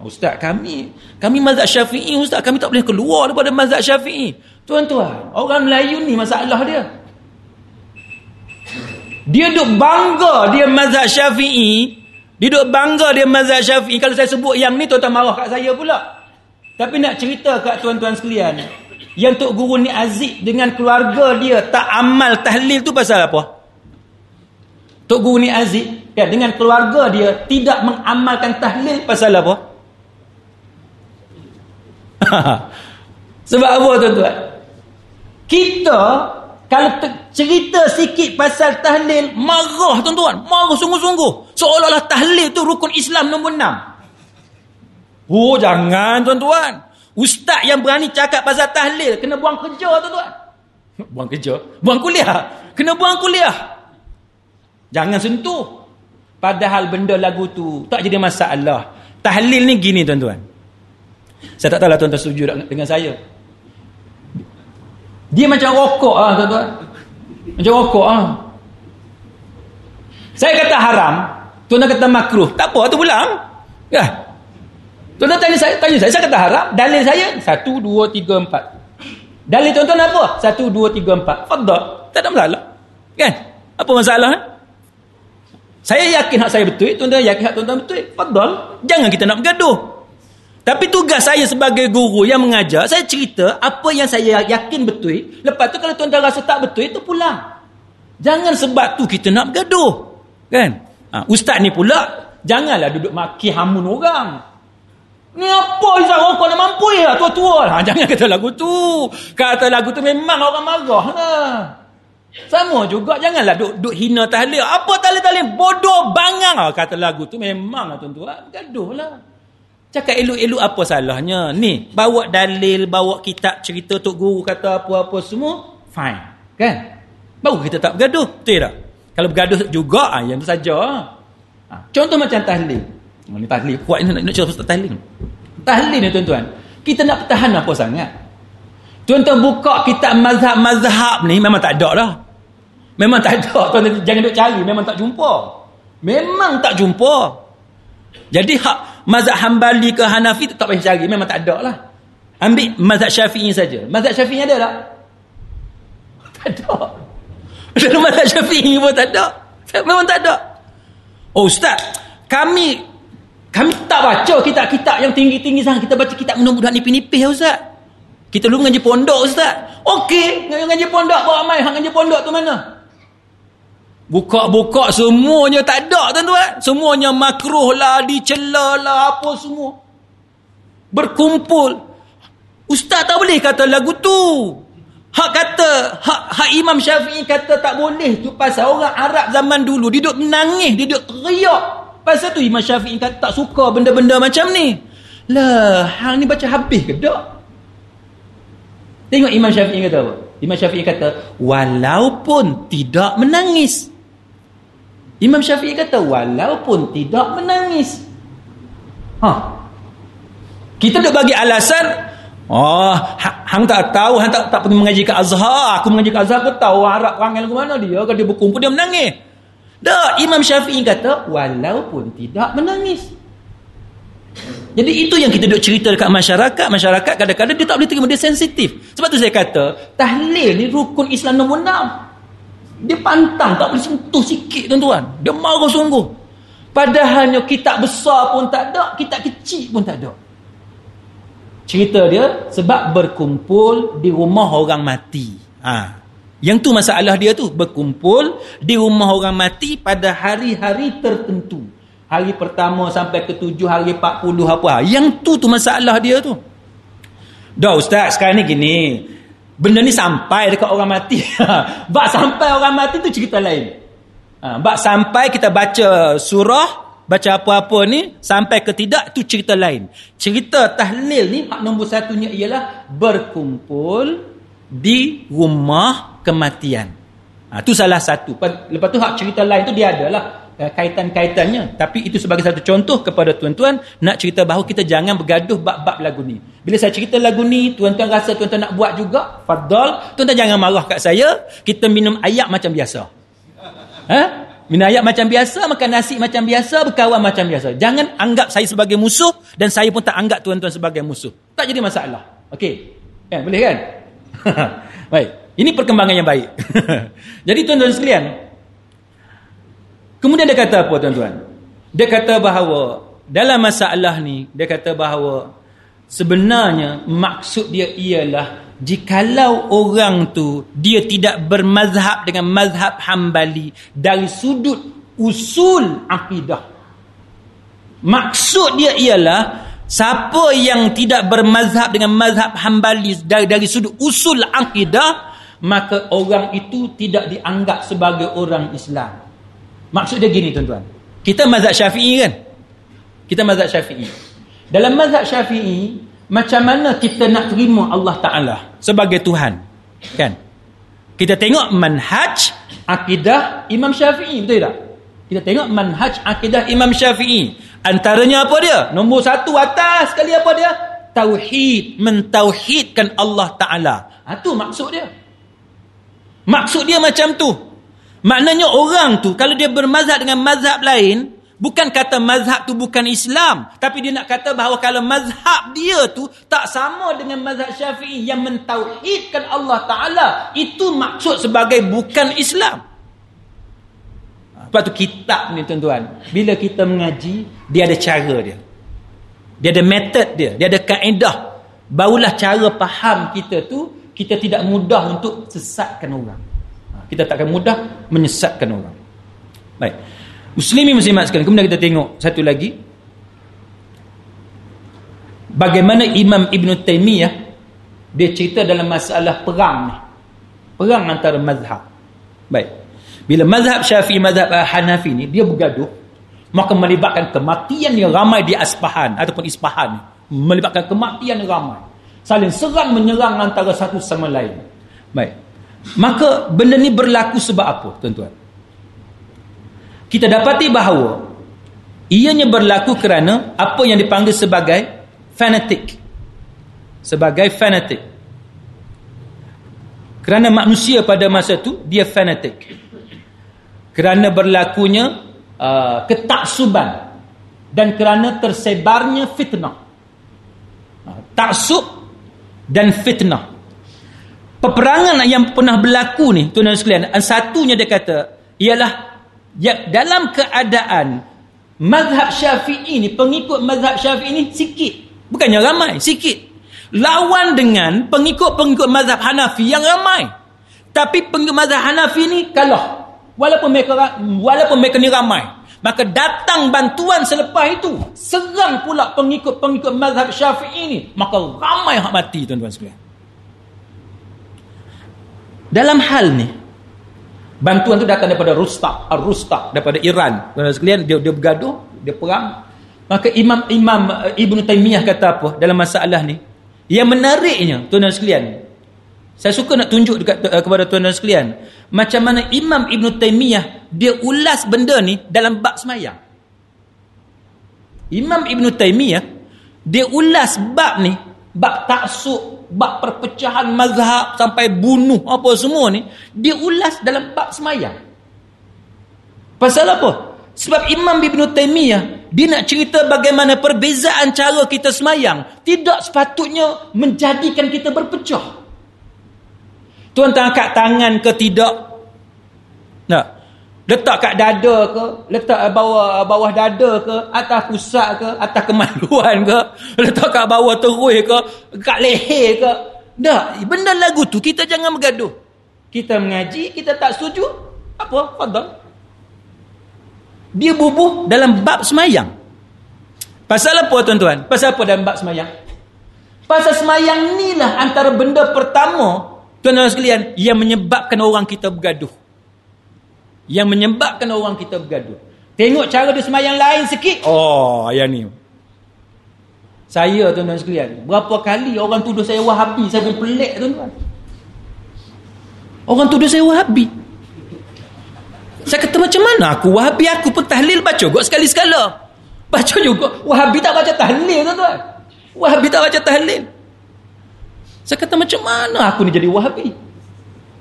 Speaker 1: Ustaz kami, kami mazhab syafi'i Ustaz. Kami tak boleh keluar daripada mazhab syafi'i. Tuan-tuan, orang Melayu ni masalah dia. Dia duk bangga dia mazhab syafi'i. Dia duk bangga dia mazhab syafi'i. Kalau saya sebut yang ni, tuan-tuan marah kat saya pula. Tapi nak cerita kat tuan-tuan sekalian yang Tok Guru ni Aziz dengan keluarga dia tak amal tahlil tu pasal apa? Tok Guru ni Aziz ya, dengan keluarga dia tidak mengamalkan tahlil pasal apa? Sebab apa tuan-tuan? Kita kalau cerita sikit pasal tahlil marah tuan-tuan, marah sungguh-sungguh. Seolah-olah tahlil tu rukun Islam nombor enam. Oh jangan tuan-tuan. Ustaz yang berani cakap pasal tahlil kena buang kerja tuan-tuan. Buang kerja? Buang kuliah. Kena buang kuliah. Jangan sentuh. Padahal benda lagu tu tak jadi masalah. Tahlil ni gini tuan-tuan. Saya tak tahu lah tuan-tuan setuju dengan saya. Dia macam rokok ah tuan-tuan. Macam rokok ah. Saya kata haram, tuan-tuan kata makruh. Tak apa tu pulang. Ya. Tuan-tuan tanya saya, tanya saya, saya kata harap, dalil saya, satu, dua, tiga, empat. Dalil tuan-tuan apa? Satu, dua, tiga, empat. Fadda. Tak ada masalah. Kan? Apa masalah? Saya yakin hak saya betul, tuan-tuan yakin hak tuan-tuan betul. Fadda. Jangan kita nak bergaduh. Tapi tugas saya sebagai guru yang mengajar, saya cerita apa yang saya yakin betul. Lepas tu kalau tuan-tuan rasa tak betul, itu pulang. Jangan sebab tu kita nak bergaduh. Kan? Ha, ustaz ni pula, janganlah duduk maki hamun orang. Ni apa Izzat rokok nak mampu ya tua-tua lah. Jangan kata lagu tu. Kata lagu tu memang orang marah lah. Sama juga janganlah duk, duk hina tahlil. Apa tahlil-tahlil bodoh bangang lah. Kata lagu tu memang lah tuan-tuan. Gaduh lah. Cakap elok-elok apa salahnya. Ni bawa dalil, bawa kitab cerita Tok Guru kata apa-apa semua. Fine. Kan? Baru kita tak bergaduh. Betul tak? Kalau bergaduh juga, yang tu saja. Ha. Contoh macam tahlil. Ini tahlil. Kuat ini nak, nak cerita tahlil. Tahlil ni tuan-tuan. Kita nak pertahan apa sangat? Tuan-tuan buka kitab mazhab-mazhab ni memang tak ada dah. Memang tak ada. Tuan-tuan jangan duk cari. Memang tak jumpa. Memang tak jumpa. Jadi hak mazhab Hambali ke Hanafi tak payah cari. Memang tak ada lah. Ambil mazhab Syafi'i saja. Mazhab Syafi'i ada tak? Tak ada. Dalam mazhab Syafi'i pun tak ada. Memang tak ada. Oh Ustaz, kami kami tak baca kitab-kitab yang tinggi-tinggi sangat. Kita baca kitab mudah-mudahan nipis-nipis ya Ustaz. Kita dulu ngaji pondok Ustaz. Okey, ngaji pondok bawa mai hang ngaji pondok tu mana? Buka-buka semuanya tak ada tuan-tuan. Semuanya makruh lah, dicela lah, apa semua. Berkumpul. Ustaz tak boleh kata lagu tu. Hak kata, hak, hak Imam Syafi'i kata tak boleh tu pasal orang Arab zaman dulu. Dia duduk menangis, dia duduk teriak. Pasal tu Imam Syafi'i kata tak suka benda-benda macam ni. Lah, hang ni baca habis ke tak? Tengok Imam Syafi'i kata apa? Imam Syafi'i kata, walaupun tidak menangis. Imam Syafi'i kata, walaupun tidak menangis. Ha. Kita dah bagi alasan, oh, hang tak tahu, hang tak, tak perlu mengaji ke Azhar. Aku mengaji ke Azhar, aku tahu Arab perangai lagu mana dia. Kalau dia berkumpul, dia menangis. Tak, Imam Syafi'i kata walaupun tidak menangis. Jadi itu yang kita duk cerita dekat masyarakat, masyarakat kadang-kadang dia tak boleh terima dia sensitif. Sebab tu saya kata, tahlil ni rukun Islam nombor 6. Dia pantang tak boleh sentuh sikit tuan-tuan. Dia marah sungguh. Padahalnya kitab besar pun tak ada, kitab kecil pun tak ada. Cerita dia sebab berkumpul di rumah orang mati. Ha. Yang tu masalah dia tu, berkumpul di rumah orang mati pada hari-hari tertentu. Hari pertama sampai ke tujuh, hari empat puluh apa. Yang tu tu masalah dia tu. Dah ustaz, sekarang ni gini. Benda ni sampai dekat orang mati. Bak sampai orang mati tu cerita lain. Ha, bak sampai kita baca surah, baca apa-apa ni, sampai ke tidak, tu cerita lain. Cerita tahlil ni, hak nombor satunya ialah berkumpul di rumah kematian. Ha, tu salah satu. Lepas tu hak cerita lain tu dia adalah eh, kaitan-kaitannya. Tapi itu sebagai satu contoh kepada tuan-tuan, nak cerita bahawa kita jangan bergaduh bab-bab lagu ni. Bila saya cerita lagu ni, tuan-tuan rasa tuan-tuan nak buat juga, fadal, tuan-tuan jangan marah kat saya, kita minum ayak macam biasa. Ha? Minum ayat macam biasa, makan nasi macam biasa, berkawan macam biasa. Jangan anggap saya sebagai musuh dan saya pun tak anggap tuan-tuan sebagai musuh. Tak jadi masalah. Okey. Kan? Boleh kan? baik. Ini perkembangan yang baik. jadi tuan-tuan sekalian, kemudian dia kata apa tuan-tuan? Dia kata bahawa dalam masalah ni, dia kata bahawa sebenarnya maksud dia ialah jikalau orang tu dia tidak bermazhab dengan mazhab hambali dari sudut usul akidah maksud dia ialah siapa yang tidak bermazhab dengan mazhab hambali dari, dari sudut usul akidah maka orang itu tidak dianggap sebagai orang Islam. Maksud dia gini tuan-tuan. Kita mazhab syafi'i kan? Kita mazhab syafi'i. Dalam mazhab syafi'i macam mana kita nak terima Allah Ta'ala sebagai Tuhan? Kan? Kita tengok manhaj akidah Imam Syafi'i betul tak? Kita tengok manhaj akidah Imam Syafi'i antaranya apa dia nombor satu atas sekali apa dia tauhid mentauhidkan Allah Ta'ala itu ha, maksud dia maksud dia macam tu maknanya orang tu kalau dia bermazhab dengan mazhab lain Bukan kata mazhab tu bukan Islam. Tapi dia nak kata bahawa kalau mazhab dia tu tak sama dengan mazhab syafi'i yang mentauhidkan Allah Ta'ala. Itu maksud sebagai bukan Islam. Sebab tu kitab ni tuan-tuan. Bila kita mengaji, dia ada cara dia. Dia ada metod dia. Dia ada kaedah. Barulah cara faham kita tu, kita tidak mudah untuk sesatkan orang. Kita takkan mudah menyesatkan orang. Baik. Muslimin muslimat sekalian. Kemudian kita tengok satu lagi. Bagaimana Imam Ibn Taymiyah dia cerita dalam masalah perang ni. Perang antara mazhab. Baik. Bila mazhab Syafi'i, mazhab Hanafi ni dia bergaduh, maka melibatkan kematian yang ramai di Aspahan ataupun Ispahan. Melibatkan kematian yang ramai. Saling serang menyerang antara satu sama lain. Baik. Maka benda ni berlaku sebab apa, tuan-tuan? kita dapati bahawa ianya berlaku kerana apa yang dipanggil sebagai fanatik sebagai fanatik kerana manusia pada masa itu dia fanatik kerana berlakunya uh, ketaksuban dan kerana tersebarnya fitnah. Uh, taksub dan fitnah. Peperangan yang pernah berlaku ni tuan-tuan sekalian satunya dia kata ialah ya, dalam keadaan mazhab syafi'i ni pengikut mazhab syafi'i ni sikit. Bukannya ramai sikit. Lawan dengan pengikut-pengikut mazhab Hanafi yang ramai. Tapi pengikut mazhab Hanafi ni kalah walaupun mereka walaupun mereka ni ramai maka datang bantuan selepas itu serang pula pengikut-pengikut mazhab syafi'i ni maka ramai hak mati tuan-tuan sekalian dalam hal ni Bantuan tu datang daripada Rustak, Ar-Rustak daripada Iran. Tuan-tuan sekalian, dia dia bergaduh, dia perang. Maka Imam Imam eh, Ibn Taymiyah kata apa dalam masalah ni? Yang menariknya, tuan-tuan sekalian, saya suka nak tunjuk dekat, uh, kepada tuan-tuan sekalian, macam mana Imam Ibn Taymiyah dia ulas benda ni dalam bab semayang. Imam Ibn Taymiyah dia ulas bab ni, bab taksub bab perpecahan mazhab sampai bunuh apa semua ni dia ulas dalam bab semayang. Pasal apa? Sebab Imam Ibn Taymiyah dia nak cerita bagaimana perbezaan cara kita semayang. Tidak sepatutnya menjadikan kita berpecah tuan-tuan angkat tangan ke tidak? Tak letak kat dada ke? Letak bawah bawah dada ke? Atas pusat ke? Atas kemaluan ke? Letak kat bawah terus ke? Kat leher ke? Dah benda lagu tu kita jangan bergaduh. Kita mengaji kita tak setuju. Apa? Fadal? Dia bubuh dalam bab semayang. Pasal apa tuan-tuan? Pasal apa dalam bab semayang? Pasal semayang ni lah antara benda pertama tuan-tuan sekalian yang menyebabkan orang kita bergaduh yang menyebabkan orang kita bergaduh. Tengok cara dia semayang lain sikit. Oh, yang ni. Saya tuan-tuan sekalian, berapa kali orang tuduh saya Wahabi, saya pun pelik tuan-tuan. Orang tuduh saya Wahabi. Saya kata macam mana aku Wahabi aku pun tahlil baca juga sekali-sekala. Baca juga. Wahabi tak baca tahlil tuan-tuan. Wahabi tak baca tahlil. Saya kata macam mana aku ni jadi Wahabi?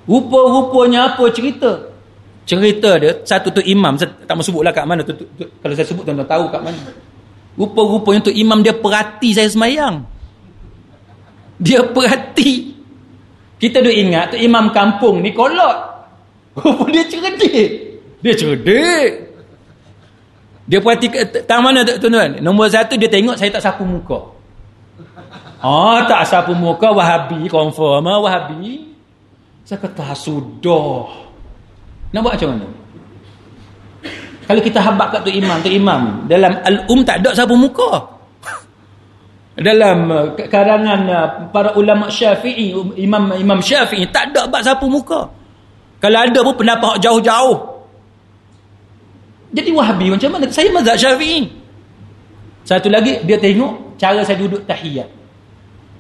Speaker 1: Rupa-rupanya apa cerita? cerita dia satu tu imam. Saya tak mau sebutlah kat mana tu, tu, tu, kalau saya sebut tuan-tuan tahu kat mana. Rupa-rupanya tu imam dia perhati saya semayang. Dia perhati. Kita duk ingat tu imam kampung ni kolot. Rupa dia cerdik. Dia cerdik. Dia perhati tak mana tuan-tuan. Nombor satu dia tengok saya tak sapu muka oh tak sapu muka wahabi confirm ah, wahabi saya kata sudah nak buat macam mana? Kalau kita habak kat tu imam, tu imam dalam al-um tak ada siapa muka. dalam uh, karangan uh, para ulama Syafi'i, imam imam Syafi'i tak ada bab siapa muka. Kalau ada pun pendapat jauh-jauh. Jadi Wahabi macam mana? Saya mazhab Syafi'i. Satu lagi dia tengok cara saya duduk tahiyat.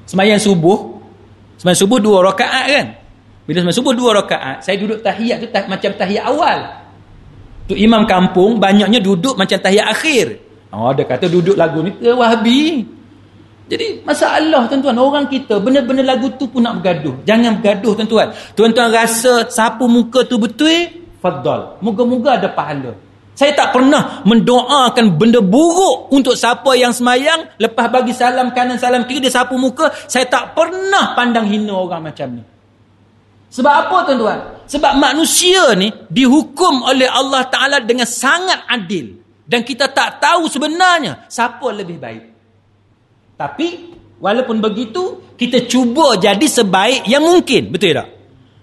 Speaker 1: Sembahyang subuh, sembahyang subuh dua rakaat kan? Bila sembahyang subuh dua rakaat, saya duduk tahiyat tu tah, macam tahiyat awal. Tu imam kampung banyaknya duduk macam tahiyat akhir. Oh, dia kata duduk lagu ni ke Wahabi. Jadi masalah tuan-tuan, orang kita benar-benar lagu tu pun nak bergaduh. Jangan bergaduh tuan-tuan. Tuan-tuan rasa sapu muka tu betul? Fadal. Moga-moga ada pahala. Saya tak pernah mendoakan benda buruk untuk siapa yang semayang. Lepas bagi salam kanan, salam kiri, dia sapu muka. Saya tak pernah pandang hina orang macam ni. Sebab apa tuan-tuan? Sebab manusia ni dihukum oleh Allah Ta'ala dengan sangat adil. Dan kita tak tahu sebenarnya siapa lebih baik. Tapi walaupun begitu, kita cuba jadi sebaik yang mungkin. Betul tak?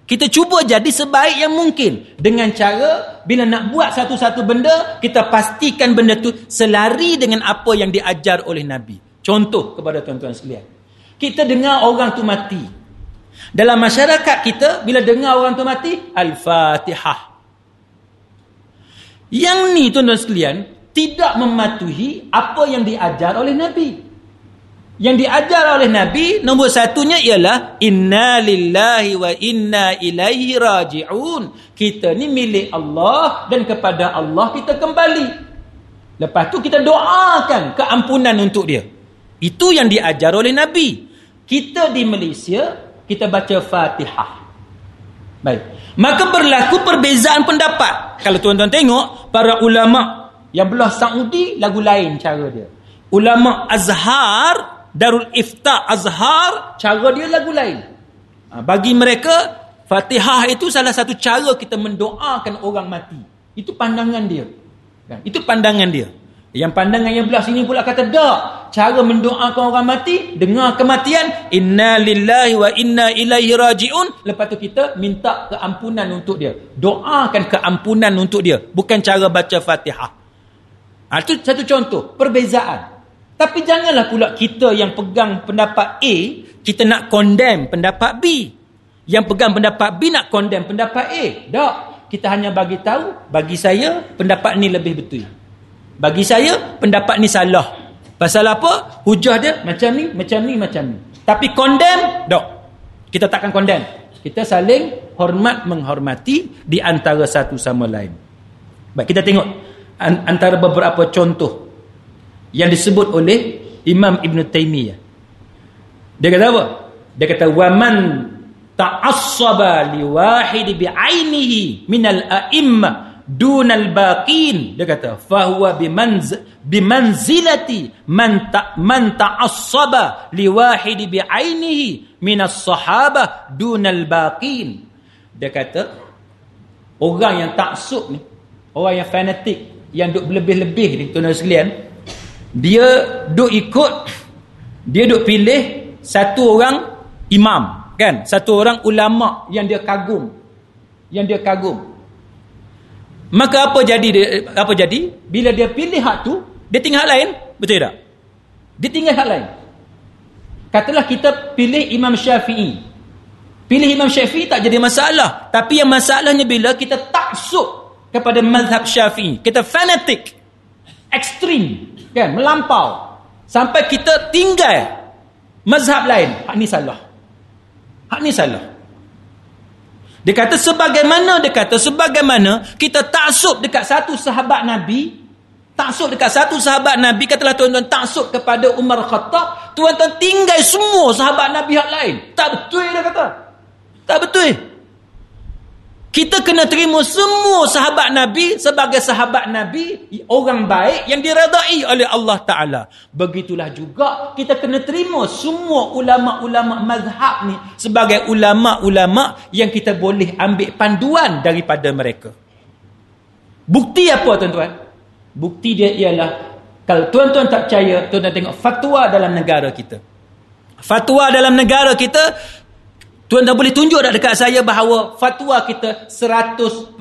Speaker 1: Kita cuba jadi sebaik yang mungkin. Dengan cara bila nak buat satu-satu benda, kita pastikan benda tu selari dengan apa yang diajar oleh Nabi. Contoh kepada tuan-tuan sekalian. Kita dengar orang tu mati. Dalam masyarakat kita bila dengar orang tu mati al-Fatihah. Yang ni tuan-tuan sekalian tidak mematuhi apa yang diajar oleh Nabi. Yang diajar oleh Nabi nombor satunya ialah inna lillahi wa inna ilaihi raji'un. Kita ni milik Allah dan kepada Allah kita kembali. Lepas tu kita doakan keampunan untuk dia. Itu yang diajar oleh Nabi. Kita di Malaysia kita baca Fatihah. Baik. Maka berlaku perbezaan pendapat. Kalau tuan-tuan tengok para ulama yang belah Saudi lagu lain cara dia. Ulama Azhar, Darul Ifta Azhar, cara dia lagu lain. Ha, bagi mereka Fatihah itu salah satu cara kita mendoakan orang mati. Itu pandangan dia. Kan? Itu pandangan dia. Yang pandangan yang belah sini pula kata tak. Cara mendoakan orang mati, dengar kematian, inna lillahi wa inna ilaihi rajiun. Lepas tu kita minta keampunan untuk dia. Doakan keampunan untuk dia, bukan cara baca Fatihah. Ha, itu satu contoh, perbezaan. Tapi janganlah pula kita yang pegang pendapat A, kita nak condemn pendapat B. Yang pegang pendapat B nak condemn pendapat A. Tak. Kita hanya bagi tahu, bagi saya pendapat ni lebih betul. Bagi saya pendapat ni salah. Pasal apa? Hujah dia macam ni, macam ni, macam ni. Tapi condemn, dok. Kita takkan condemn. Kita saling hormat menghormati di antara satu sama lain. Baik, kita tengok antara beberapa contoh yang disebut oleh Imam Ibn Taymiyah. Dia kata apa? Dia kata waman ta'assaba bi'ainihi minal a'immah dunal baqin dia kata fahuwa bimanz bimanzilati man ta man ta'assaba liwahid bi'ainihi minas sahaba dunal baqin dia kata orang yang taksub ni orang yang fanatik yang duk lebih-lebih ni tuan-tuan sekalian dia duk ikut dia duk pilih satu orang imam kan? Satu orang ulama yang dia kagum. Yang dia kagum. Maka apa jadi dia, apa jadi? Bila dia pilih hak tu dia tinggal hak lain betul tak? Dia tinggal hak lain. Katalah kita pilih Imam Syafi'i. Pilih Imam Syafi'i tak jadi masalah. Tapi yang masalahnya bila kita taksub kepada mazhab Syafi'i. Kita fanatik. Ekstrim kan melampau sampai kita tinggal mazhab lain hak ni salah hak ni salah dia kata sebagaimana dia kata sebagaimana kita taksub dekat satu sahabat Nabi, taksub dekat satu sahabat Nabi katalah tuan-tuan taksub kepada Umar Khattab, tuan-tuan tinggal semua sahabat Nabi yang lain. Tak betul dia kata. Tak betul. Kita kena terima semua sahabat Nabi sebagai sahabat Nabi, orang baik yang diredai oleh Allah Ta'ala. Begitulah juga kita kena terima semua ulama-ulama mazhab ni sebagai ulama-ulama yang kita boleh ambil panduan daripada mereka. Bukti apa tuan-tuan? Bukti dia ialah kalau tuan-tuan tak percaya, tuan-tuan tengok fatwa dalam negara kita. Fatwa dalam negara kita Tuan dah boleh tunjuk tak dekat saya bahawa fatwa kita 100%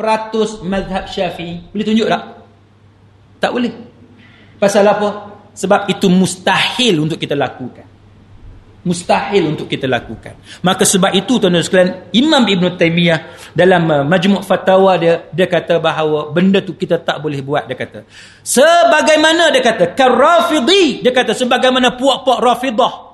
Speaker 1: mazhab syafi'i? Boleh tunjuk tak? Tak boleh. Pasal apa? Sebab itu mustahil untuk kita lakukan. Mustahil untuk kita lakukan. Maka sebab itu tuan-tuan sekalian, Imam Ibn Taymiyah dalam uh, majmuk fatwa dia, dia kata bahawa benda tu kita tak boleh buat, dia kata. Sebagaimana dia kata, karrafidhi, dia kata sebagaimana puak-puak rafidah,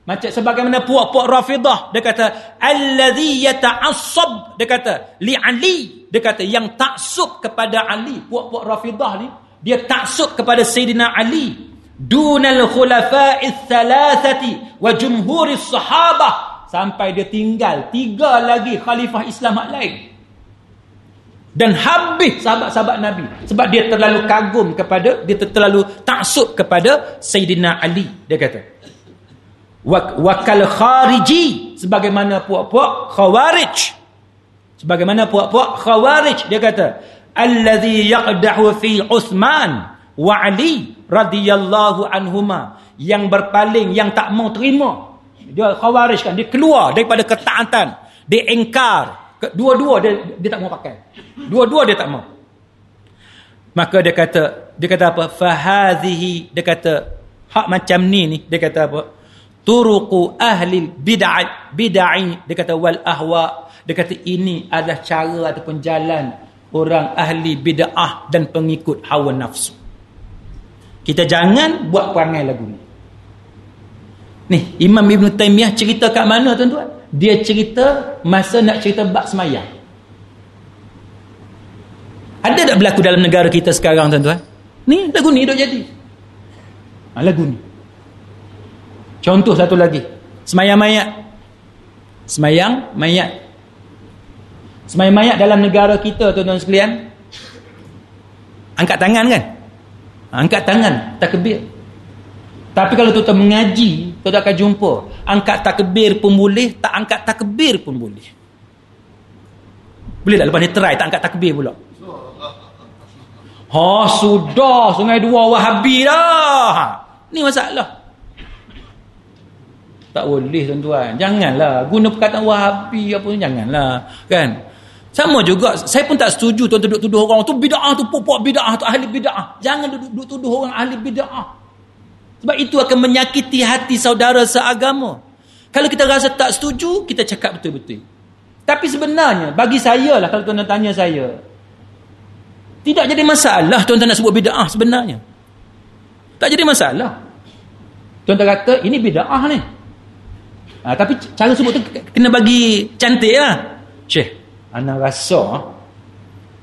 Speaker 1: macam sebagaimana puak-puak Rafidah dia kata allazi yata'assab dia kata li Ali. Dia kata yang taksub kepada Ali puak-puak Rafidah ni dia taksub kepada Sayyidina Ali. Dunal khulafa'is thalathati wa jumhuris sahabah sampai dia tinggal tiga lagi khalifah Islam lain. Dan habis sahabat-sahabat Nabi sebab dia terlalu kagum kepada dia terlalu taksub kepada Sayyidina Ali dia kata wakal khariji sebagaimana puak-puak khawarij. Sebagaimana puak-puak khawarij. Dia kata allazi yaqdahu fi Uthman wa Ali radhiyallahu anhuma. Yang berpaling yang tak mau terima. Dia khawarij kan dia keluar daripada ketaatan. Dia engkar dua-dua dia dia tak mau pakai. Dua-dua dia tak mau. Maka dia kata dia kata apa? Fahadhihi dia kata hak macam ni ni dia kata apa turuqu ahli bid'ah bid'ah. Dia kata wal ahwa. Dia kata ini adalah cara ataupun jalan orang ahli bid'ah dan pengikut hawa nafsu. Kita jangan buat perangai lagu ni. Ni Imam Ibn Taymiyah cerita kat mana tuan-tuan? Dia cerita masa nak cerita bab semayang. Ada tak berlaku dalam negara kita sekarang tuan-tuan? Ni lagu ni dah jadi. Ha, lagu ni Contoh satu lagi. Semayang mayat. Semayang mayat. Semayang mayat dalam negara kita tuan-tuan sekalian. Angkat tangan kan? Angkat tangan. Takbir. Tapi kalau tuan-tuan mengaji, tuan-tuan akan jumpa. Angkat takbir pun boleh, tak angkat takbir pun boleh. Boleh tak lepas ni try tak angkat takbir pula? Ha, sudah. Sungai dua wahabi dah. Ni masalah. Tak boleh tuan-tuan. Janganlah guna perkataan wahabi apa pun janganlah. Kan? Sama juga saya pun tak setuju tuan duduk tuduh orang tu bidah tu puak bidah tu ahli bidah. Jangan duduk, duduk tuduh orang ahli bidah. Sebab itu akan menyakiti hati saudara seagama. Kalau kita rasa tak setuju, kita cakap betul-betul. Tapi sebenarnya bagi saya lah kalau tuan-tuan tanya saya. Tidak jadi masalah tuan-tuan nak sebut bidah sebenarnya. Tak jadi masalah. Tuan-tuan kata ini bidah ni. Ha, tapi cara sebut tu kena bagi cantik lah. Syekh, anak rasa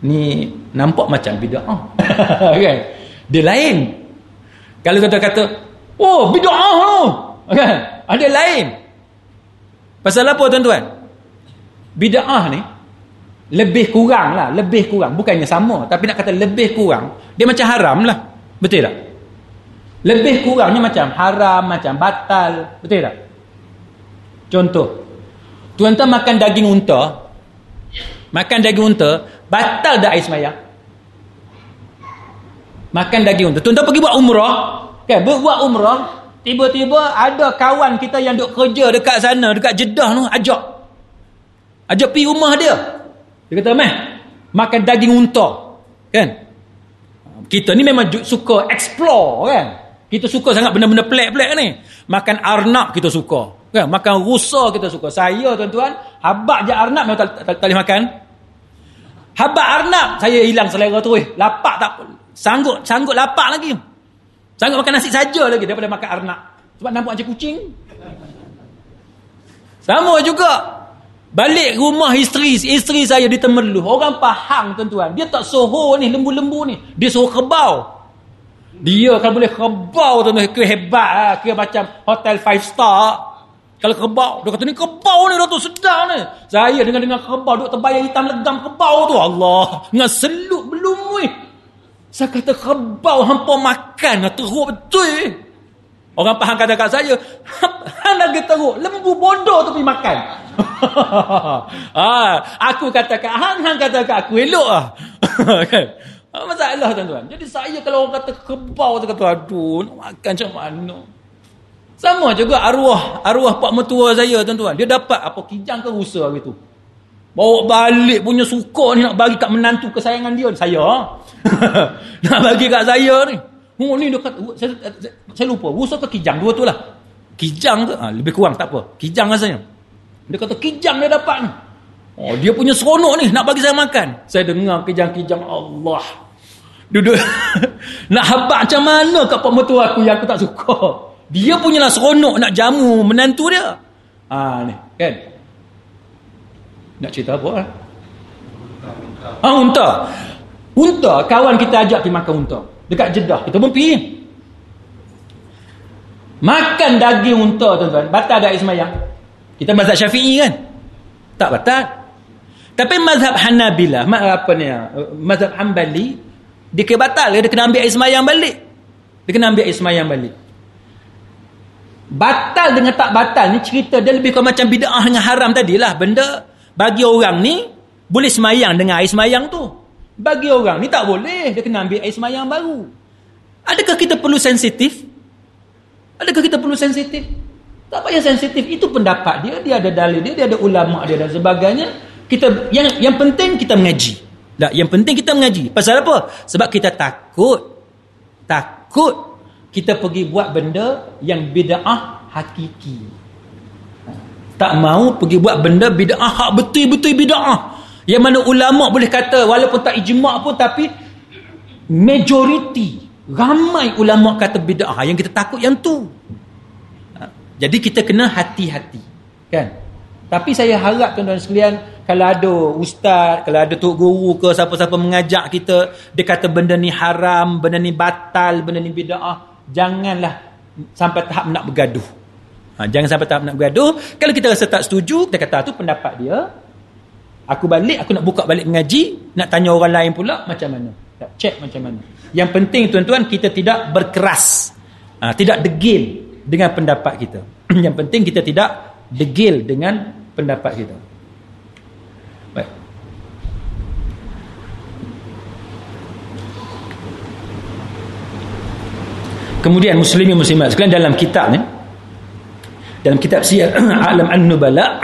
Speaker 1: ni nampak macam bida'ah. kan? Dia lain. Kalau kata kata, oh bida'ah tu. Kan? Ada lain. Pasal apa tuan-tuan? Bida'ah ni, lebih kurang lah. Lebih kurang. Bukannya sama. Tapi nak kata lebih kurang. Dia macam haram lah. Betul tak? Lebih kurangnya macam haram, macam batal. Betul tak? Contoh. Tuan-tuan makan daging unta. Makan daging unta. Batal dah air semayang? Makan daging unta. Tuan-tuan pergi buat umrah. Kan? Buat umrah. Tiba-tiba ada kawan kita yang duk kerja dekat sana. Dekat Jeddah tu. Ajak. Ajak pergi rumah dia. Dia kata, meh. Makan daging unta. Kan? Kita ni memang suka explore kan. Kita suka sangat benda-benda pelik-pelik ni. Makan arnab kita suka. Kan? Makan rusa kita suka. Saya tuan-tuan. Habak je arnab memang tak, tak, tak, boleh makan. Habak arnab. Saya hilang selera. Eh. Lapak tak Sanggup sanggup lapak lagi. Sanggup makan nasi saja lagi daripada makan arnak. Sebab nampak macam kucing. Sama juga. Balik rumah isteri, isteri saya di Temerloh. Orang Pahang tuan-tuan. Dia tak soho ni, lembu-lembu ni. Dia soho kebau. Dia kalau boleh kebau tuan-tuan. Kira hebat lah. Kira macam hotel five star. Kalau kebau. Dia kata ni kebau ni Datuk sedang ni. Saya dengan-dengan kebau. Duk terbayang hitam legam kebau tu. Allah. Dengan seluk belum weh. Saya kata kebau hampa makan lah teruk betul. Orang faham kata kat saya, hang lagi teruk, lembu bodoh tu pergi makan. ah, aku kata kat hang, hang kata kat aku elok ah. kan? Ah, masalah tuan-tuan. Jadi saya kalau orang kata kebau tu kata aduh, nak makan macam mana? Sama juga arwah, arwah pak mertua saya tuan-tuan. Dia dapat apa kijang ke rusa hari tu. Bawa balik punya suka ni nak bagi kat menantu kesayangan dia. Saya. nak bagi kat saya ni. Oh ni dia kata, saya, saya, saya lupa. Rusa ke kijang? Dua tu lah. Kijang ke? Ha, lebih kurang tak apa. Kijang rasanya. Dia kata kijang dia dapat ni. Oh, dia punya seronok ni nak bagi saya makan. Saya dengar kijang-kijang Allah. Duduk. nak habak macam mana kat pak mertua aku yang aku tak suka. Dia punya lah seronok nak jamu menantu dia. Ah ni, kan? Nak cerita apa? Ah, unta. Unta, kawan kita ajak pergi makan unta. Dekat Jeddah. Kita pun pergi. Makan daging unta, tuan-tuan. Batal tak Ismayang? Kita mazhab syafi'i kan? Tak batal. Tapi mazhab Hanabilah, apa ni, ah, mazhab Hanbali, dia kena batal. Dia kena ambil Ismayang balik. Dia kena ambil Ismayang balik. Batal dengan tak batal ni cerita dia lebih kurang macam bid'ah dengan haram tadilah. Benda bagi orang ni boleh semayang dengan air semayang tu. Bagi orang ni tak boleh. Dia kena ambil air semayang baru. Adakah kita perlu sensitif? Adakah kita perlu sensitif? Tak payah sensitif. Itu pendapat dia. Dia ada dalil dia. Dia ada ulama dia dan sebagainya. Kita yang yang penting kita mengaji. Tak, yang penting kita mengaji. Pasal apa? Sebab kita takut. Takut kita pergi buat benda yang bid'ah hakiki. Tak mau pergi buat benda bid'ah hak betul-betul bid'ah. Yang mana ulama boleh kata walaupun tak ijma' pun tapi majoriti ramai ulama kata bid'ah. Yang kita takut yang tu. Ha. jadi kita kena hati-hati kan? Tapi saya harap tuan-tuan sekalian kalau ada ustaz kalau ada tok guru ke siapa-siapa mengajak kita dia kata benda ni haram benda ni batal benda ni bid'ah janganlah sampai tahap nak bergaduh Ha, jangan sampai tak nak bergaduh. Kalau kita rasa tak setuju, kita kata tu pendapat dia. Aku balik, aku nak buka balik mengaji, nak tanya orang lain pula macam mana. Tak check macam mana. Yang penting tuan-tuan kita tidak berkeras. Ha, tidak degil dengan pendapat kita. Yang penting kita tidak degil dengan pendapat kita. Kemudian muslimin muslimat sekalian dalam kitab ni dalam kitab Siyar Alam An-Nubala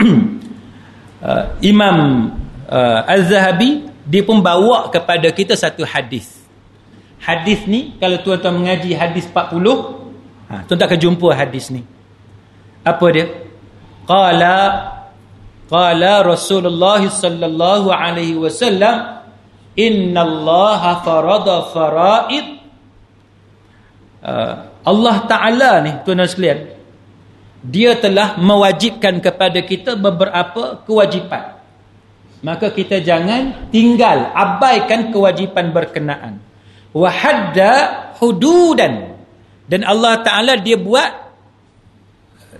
Speaker 1: uh, Imam uh, Al-Zahabi dia pun bawa kepada kita satu hadis. Hadis ni kalau tuan-tuan mengaji hadis 40, ha, tuan-tuan akan jumpa hadis ni. Apa dia? Qala qala Rasulullah sallallahu alaihi wasallam Inna Allah farada faraid Allah Ta'ala ni tuan-tuan sekalian dia telah mewajibkan kepada kita beberapa kewajipan. Maka kita jangan tinggal abaikan kewajipan berkenaan. Wa hadda hududan. Dan Allah taala dia buat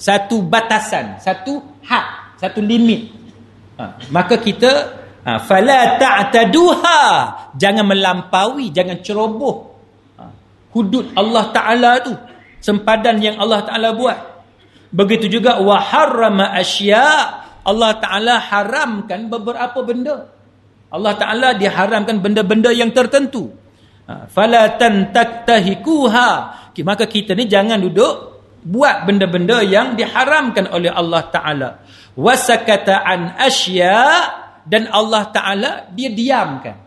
Speaker 1: satu batasan satu had satu limit. Ha, maka kita ha, fala ta'taduha. Jangan melampaui jangan ceroboh hudud Allah taala tu sempadan yang Allah taala buat Begitu juga wa harrama asya. Allah Taala haramkan beberapa benda. Allah Taala diharamkan benda-benda yang tertentu. Ha, fala tantahtahikuha. Maka kita ni jangan duduk buat benda-benda yang diharamkan oleh Allah Taala. Wasakata an asya dan Allah Taala dia diamkan.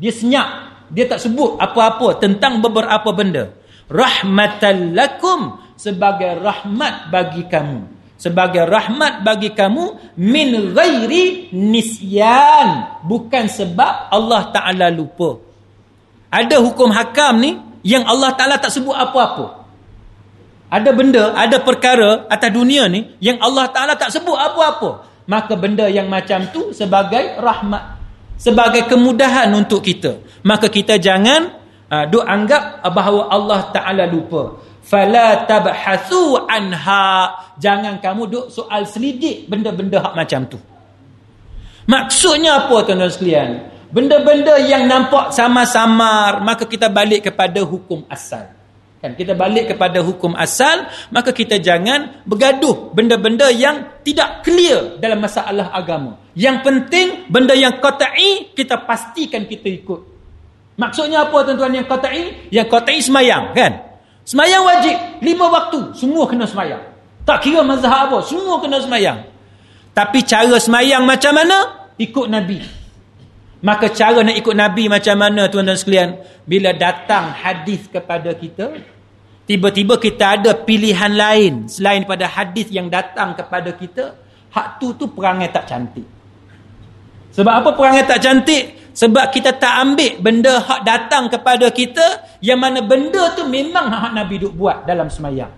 Speaker 1: Dia senyap. Dia tak sebut apa-apa tentang beberapa benda. Rahmatan lakum sebagai rahmat bagi kamu. Sebagai rahmat bagi kamu min ghairi nisyan. Bukan sebab Allah Taala lupa. Ada hukum hakam ni yang Allah Taala tak sebut apa-apa. Ada benda ada perkara atas dunia ni yang Allah Taala tak sebut apa-apa. Maka benda yang macam tu sebagai rahmat sebagai kemudahan untuk kita. Maka kita jangan uh, duk anggap bahawa Allah Taala lupa. Fala tabhathu anha. Jangan kamu duk soal selidik benda-benda hak macam tu. Maksudnya apa tuan-tuan sekalian? Benda-benda yang nampak sama-samar maka kita balik kepada hukum asal kan kita balik kepada hukum asal maka kita jangan bergaduh benda-benda yang tidak clear dalam masalah agama yang penting benda yang qat'i kita pastikan kita ikut maksudnya apa tuan-tuan yang qat'i yang qat'i semayang kan Semayang wajib. Lima waktu. Semua kena semayang. Tak kira mazhab apa. Semua kena semayang. Tapi cara semayang macam mana? Ikut Nabi. Maka cara nak ikut Nabi macam mana tuan-tuan sekalian? Bila datang hadis kepada kita. Tiba-tiba kita ada pilihan lain. Selain pada hadis yang datang kepada kita. Hak tu tu perangai tak cantik. Sebab apa perangai tak cantik? Sebab kita tak ambil benda hak datang kepada kita yang mana benda tu memang hak Nabi duk buat dalam semayang.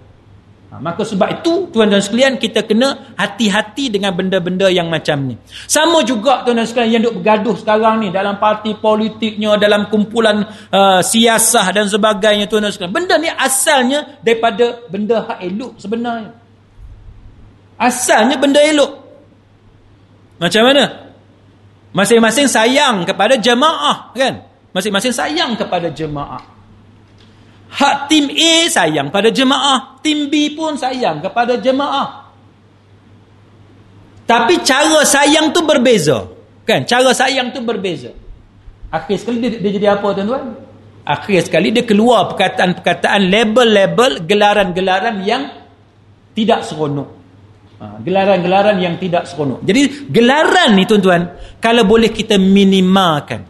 Speaker 1: Ha, maka sebab itu tuan-tuan sekalian kita kena hati-hati dengan benda-benda yang macam ni. Sama juga tuan-tuan sekalian yang duk bergaduh sekarang ni dalam parti politiknya, dalam kumpulan uh, siasah dan sebagainya tuan-tuan sekalian. Benda ni asalnya daripada benda hak elok sebenarnya. Asalnya benda elok. Macam mana? Masing-masing sayang kepada jemaah kan? Masing-masing sayang kepada jemaah. Hak tim A sayang pada jemaah, tim B pun sayang kepada jemaah. Tapi cara sayang tu berbeza. Kan? Cara sayang tu berbeza. Akhir sekali dia, dia jadi apa tuan-tuan? Akhir sekali dia keluar perkataan-perkataan label-label gelaran-gelaran yang tidak seronok. Ha, gelaran-gelaran yang tidak seronok. Jadi gelaran ni tuan-tuan, kalau boleh kita minimalkan.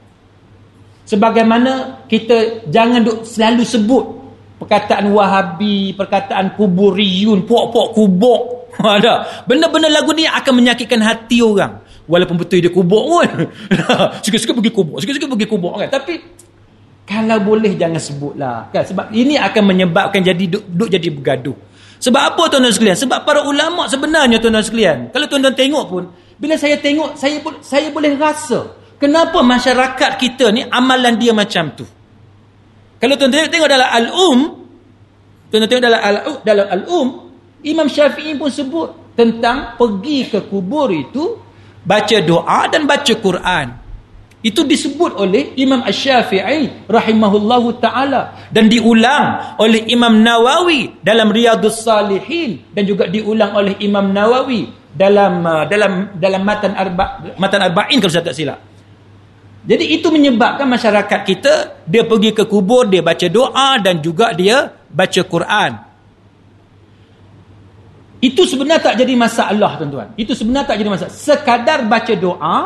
Speaker 1: Sebagaimana kita jangan duk selalu sebut perkataan wahabi, perkataan kuburiyun, puak-puak kubur. Ada. Benda-benda lagu ni akan menyakitkan hati orang. Walaupun betul dia kubur pun. Sikit-sikit pergi kubur, sikit-sikit pergi kubur kan. Tapi kalau boleh jangan sebutlah. Kan? Sebab ini akan menyebabkan jadi duk, duk jadi bergaduh. Sebab apa tuan-tuan sekalian? Sebab para ulama sebenarnya tuan-tuan sekalian. Kalau tuan-tuan tengok pun, bila saya tengok, saya saya boleh rasa kenapa masyarakat kita ni amalan dia macam tu. Kalau tuan-tuan tengok dalam Al-Um, tuan-tuan tengok dalam Al-Um, dalam Al-Um, Imam Syafi'i pun sebut tentang pergi ke kubur itu baca doa dan baca Quran. Itu disebut oleh Imam Ash-Syafi'i rahimahullahu taala dan diulang oleh Imam Nawawi dalam Riyadhus Salihin dan juga diulang oleh Imam Nawawi dalam dalam dalam matan arba matan arba'in kalau saya tak silap. Jadi itu menyebabkan masyarakat kita dia pergi ke kubur dia baca doa dan juga dia baca Quran. Itu sebenarnya tak jadi masalah tuan-tuan. Itu sebenarnya tak jadi masalah. Sekadar baca doa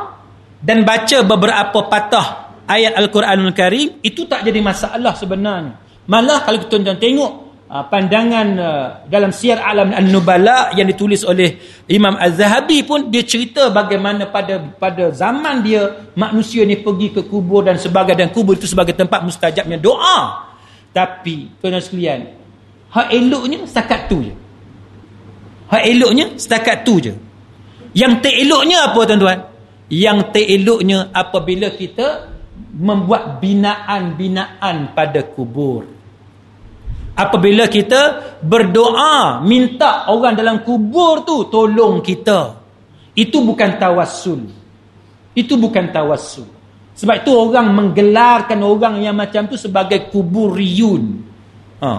Speaker 1: dan baca beberapa patah ayat Al-Quranul Karim itu tak jadi masalah sebenarnya malah kalau kita tengok uh, pandangan uh, dalam siar alam An-Nubala yang ditulis oleh Imam Az-Zahabi pun dia cerita bagaimana pada pada zaman dia manusia ni pergi ke kubur dan sebagainya dan kubur itu sebagai tempat mustajabnya doa. Tapi tuan-tuan sekalian hak eloknya setakat tu je. Hak eloknya setakat tu je. Yang tak eloknya apa tuan-tuan? Yang tereloknya apabila kita membuat binaan-binaan pada kubur. Apabila kita berdoa minta orang dalam kubur tu tolong kita. Itu bukan tawassul. Itu bukan tawassul. Sebab itu orang menggelarkan orang yang macam tu sebagai kuburiyun. Ha.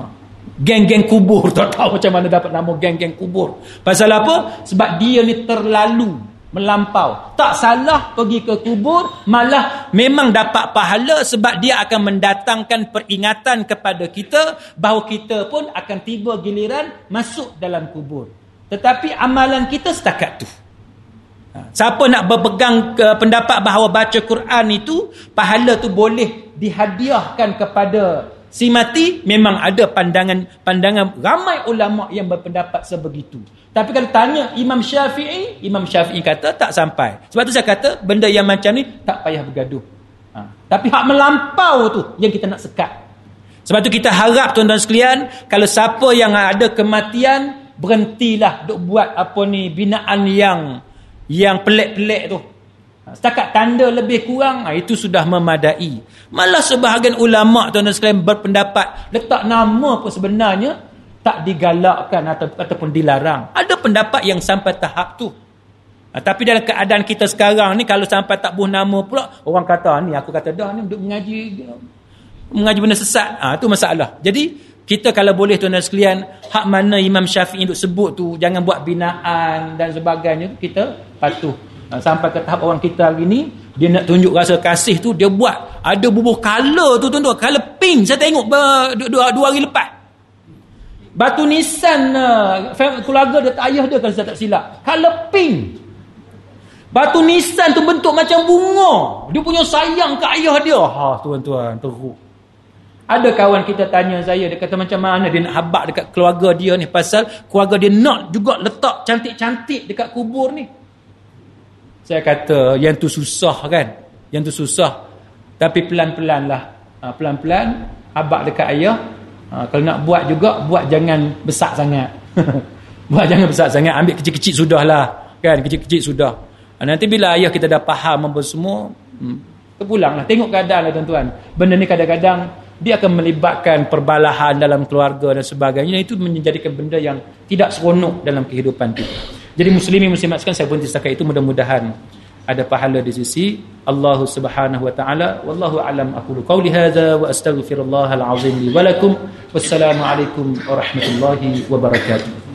Speaker 1: Geng-geng kubur tak tahu macam mana dapat nama geng-geng kubur. Pasal apa? Sebab dia ni terlalu melampau. Tak salah pergi ke kubur malah memang dapat pahala sebab dia akan mendatangkan peringatan kepada kita bahawa kita pun akan tiba giliran masuk dalam kubur. Tetapi amalan kita setakat tu. Ha, siapa nak berpegang ke pendapat bahawa baca Quran itu pahala tu boleh dihadiahkan kepada si mati memang ada pandangan pandangan ramai ulama yang berpendapat sebegitu tapi kalau tanya Imam Syafi'i, Imam Syafi'i kata tak sampai. Sebab tu saya kata benda yang macam ni tak payah bergaduh. Ha. Tapi hak melampau tu yang kita nak sekat. Sebab tu kita harap tuan-tuan sekalian, kalau siapa yang ada kematian, berhentilah duk buat apa ni binaan yang yang pelik-pelik tu. Ha. Setakat tanda lebih kurang, ha, itu sudah memadai. Malah sebahagian ulama tuan-tuan sekalian berpendapat, letak nama pun sebenarnya tak digalakkan atau, ataupun dilarang. Ada pendapat yang sampai tahap tu. Ha, tapi dalam keadaan kita sekarang ni kalau sampai tak buh nama pula orang kata ni aku kata dah ni duduk mengaji mengaji benda sesat. Ah ha, masalah. Jadi kita kalau boleh tuan-tuan sekalian hak mana Imam Syafi'i duk sebut tu jangan buat binaan dan sebagainya kita patuh. Ha, sampai ke tahap orang kita hari ni dia nak tunjuk rasa kasih tu dia buat ada bubuh color tu tuan-tuan color pink saya tengok dua, dua, dua hari lepas Batu nisan uh, keluarga dia ayah dia kalau saya tak silap. Color pink. Batu nisan tu bentuk macam bunga. Dia punya sayang ke ayah dia. Ha tuan-tuan, teruk. Ada kawan kita tanya saya, dia kata macam mana dia nak habak dekat keluarga dia ni pasal keluarga dia nak juga letak cantik-cantik dekat kubur ni. Saya kata yang tu susah kan. Yang tu susah. Tapi pelan-pelan lah. Ha, pelan-pelan habak dekat ayah Ha, kalau nak buat juga, buat jangan besar sangat. buat jangan besar sangat. Ambil kecil-kecil sudahlah. Kan, kecil-kecil sudah. Ha, nanti bila ayah kita dah faham apa semua, hmm, terpulanglah. Tengok keadaan lah tuan-tuan. Benda ni kadang-kadang, dia akan melibatkan perbalahan dalam keluarga dan sebagainya. Itu menjadikan benda yang tidak seronok dalam kehidupan kita. Jadi muslimin muslimat sekalian, saya berhenti setakat itu mudah-mudahan ada pahala di sisi Allah Subhanahu wa taala. Wallahu alam aqulu qawli hadza wa astaghfirullahal azim li wa lakum. Wassalamu alaikum warahmatullahi wabarakatuh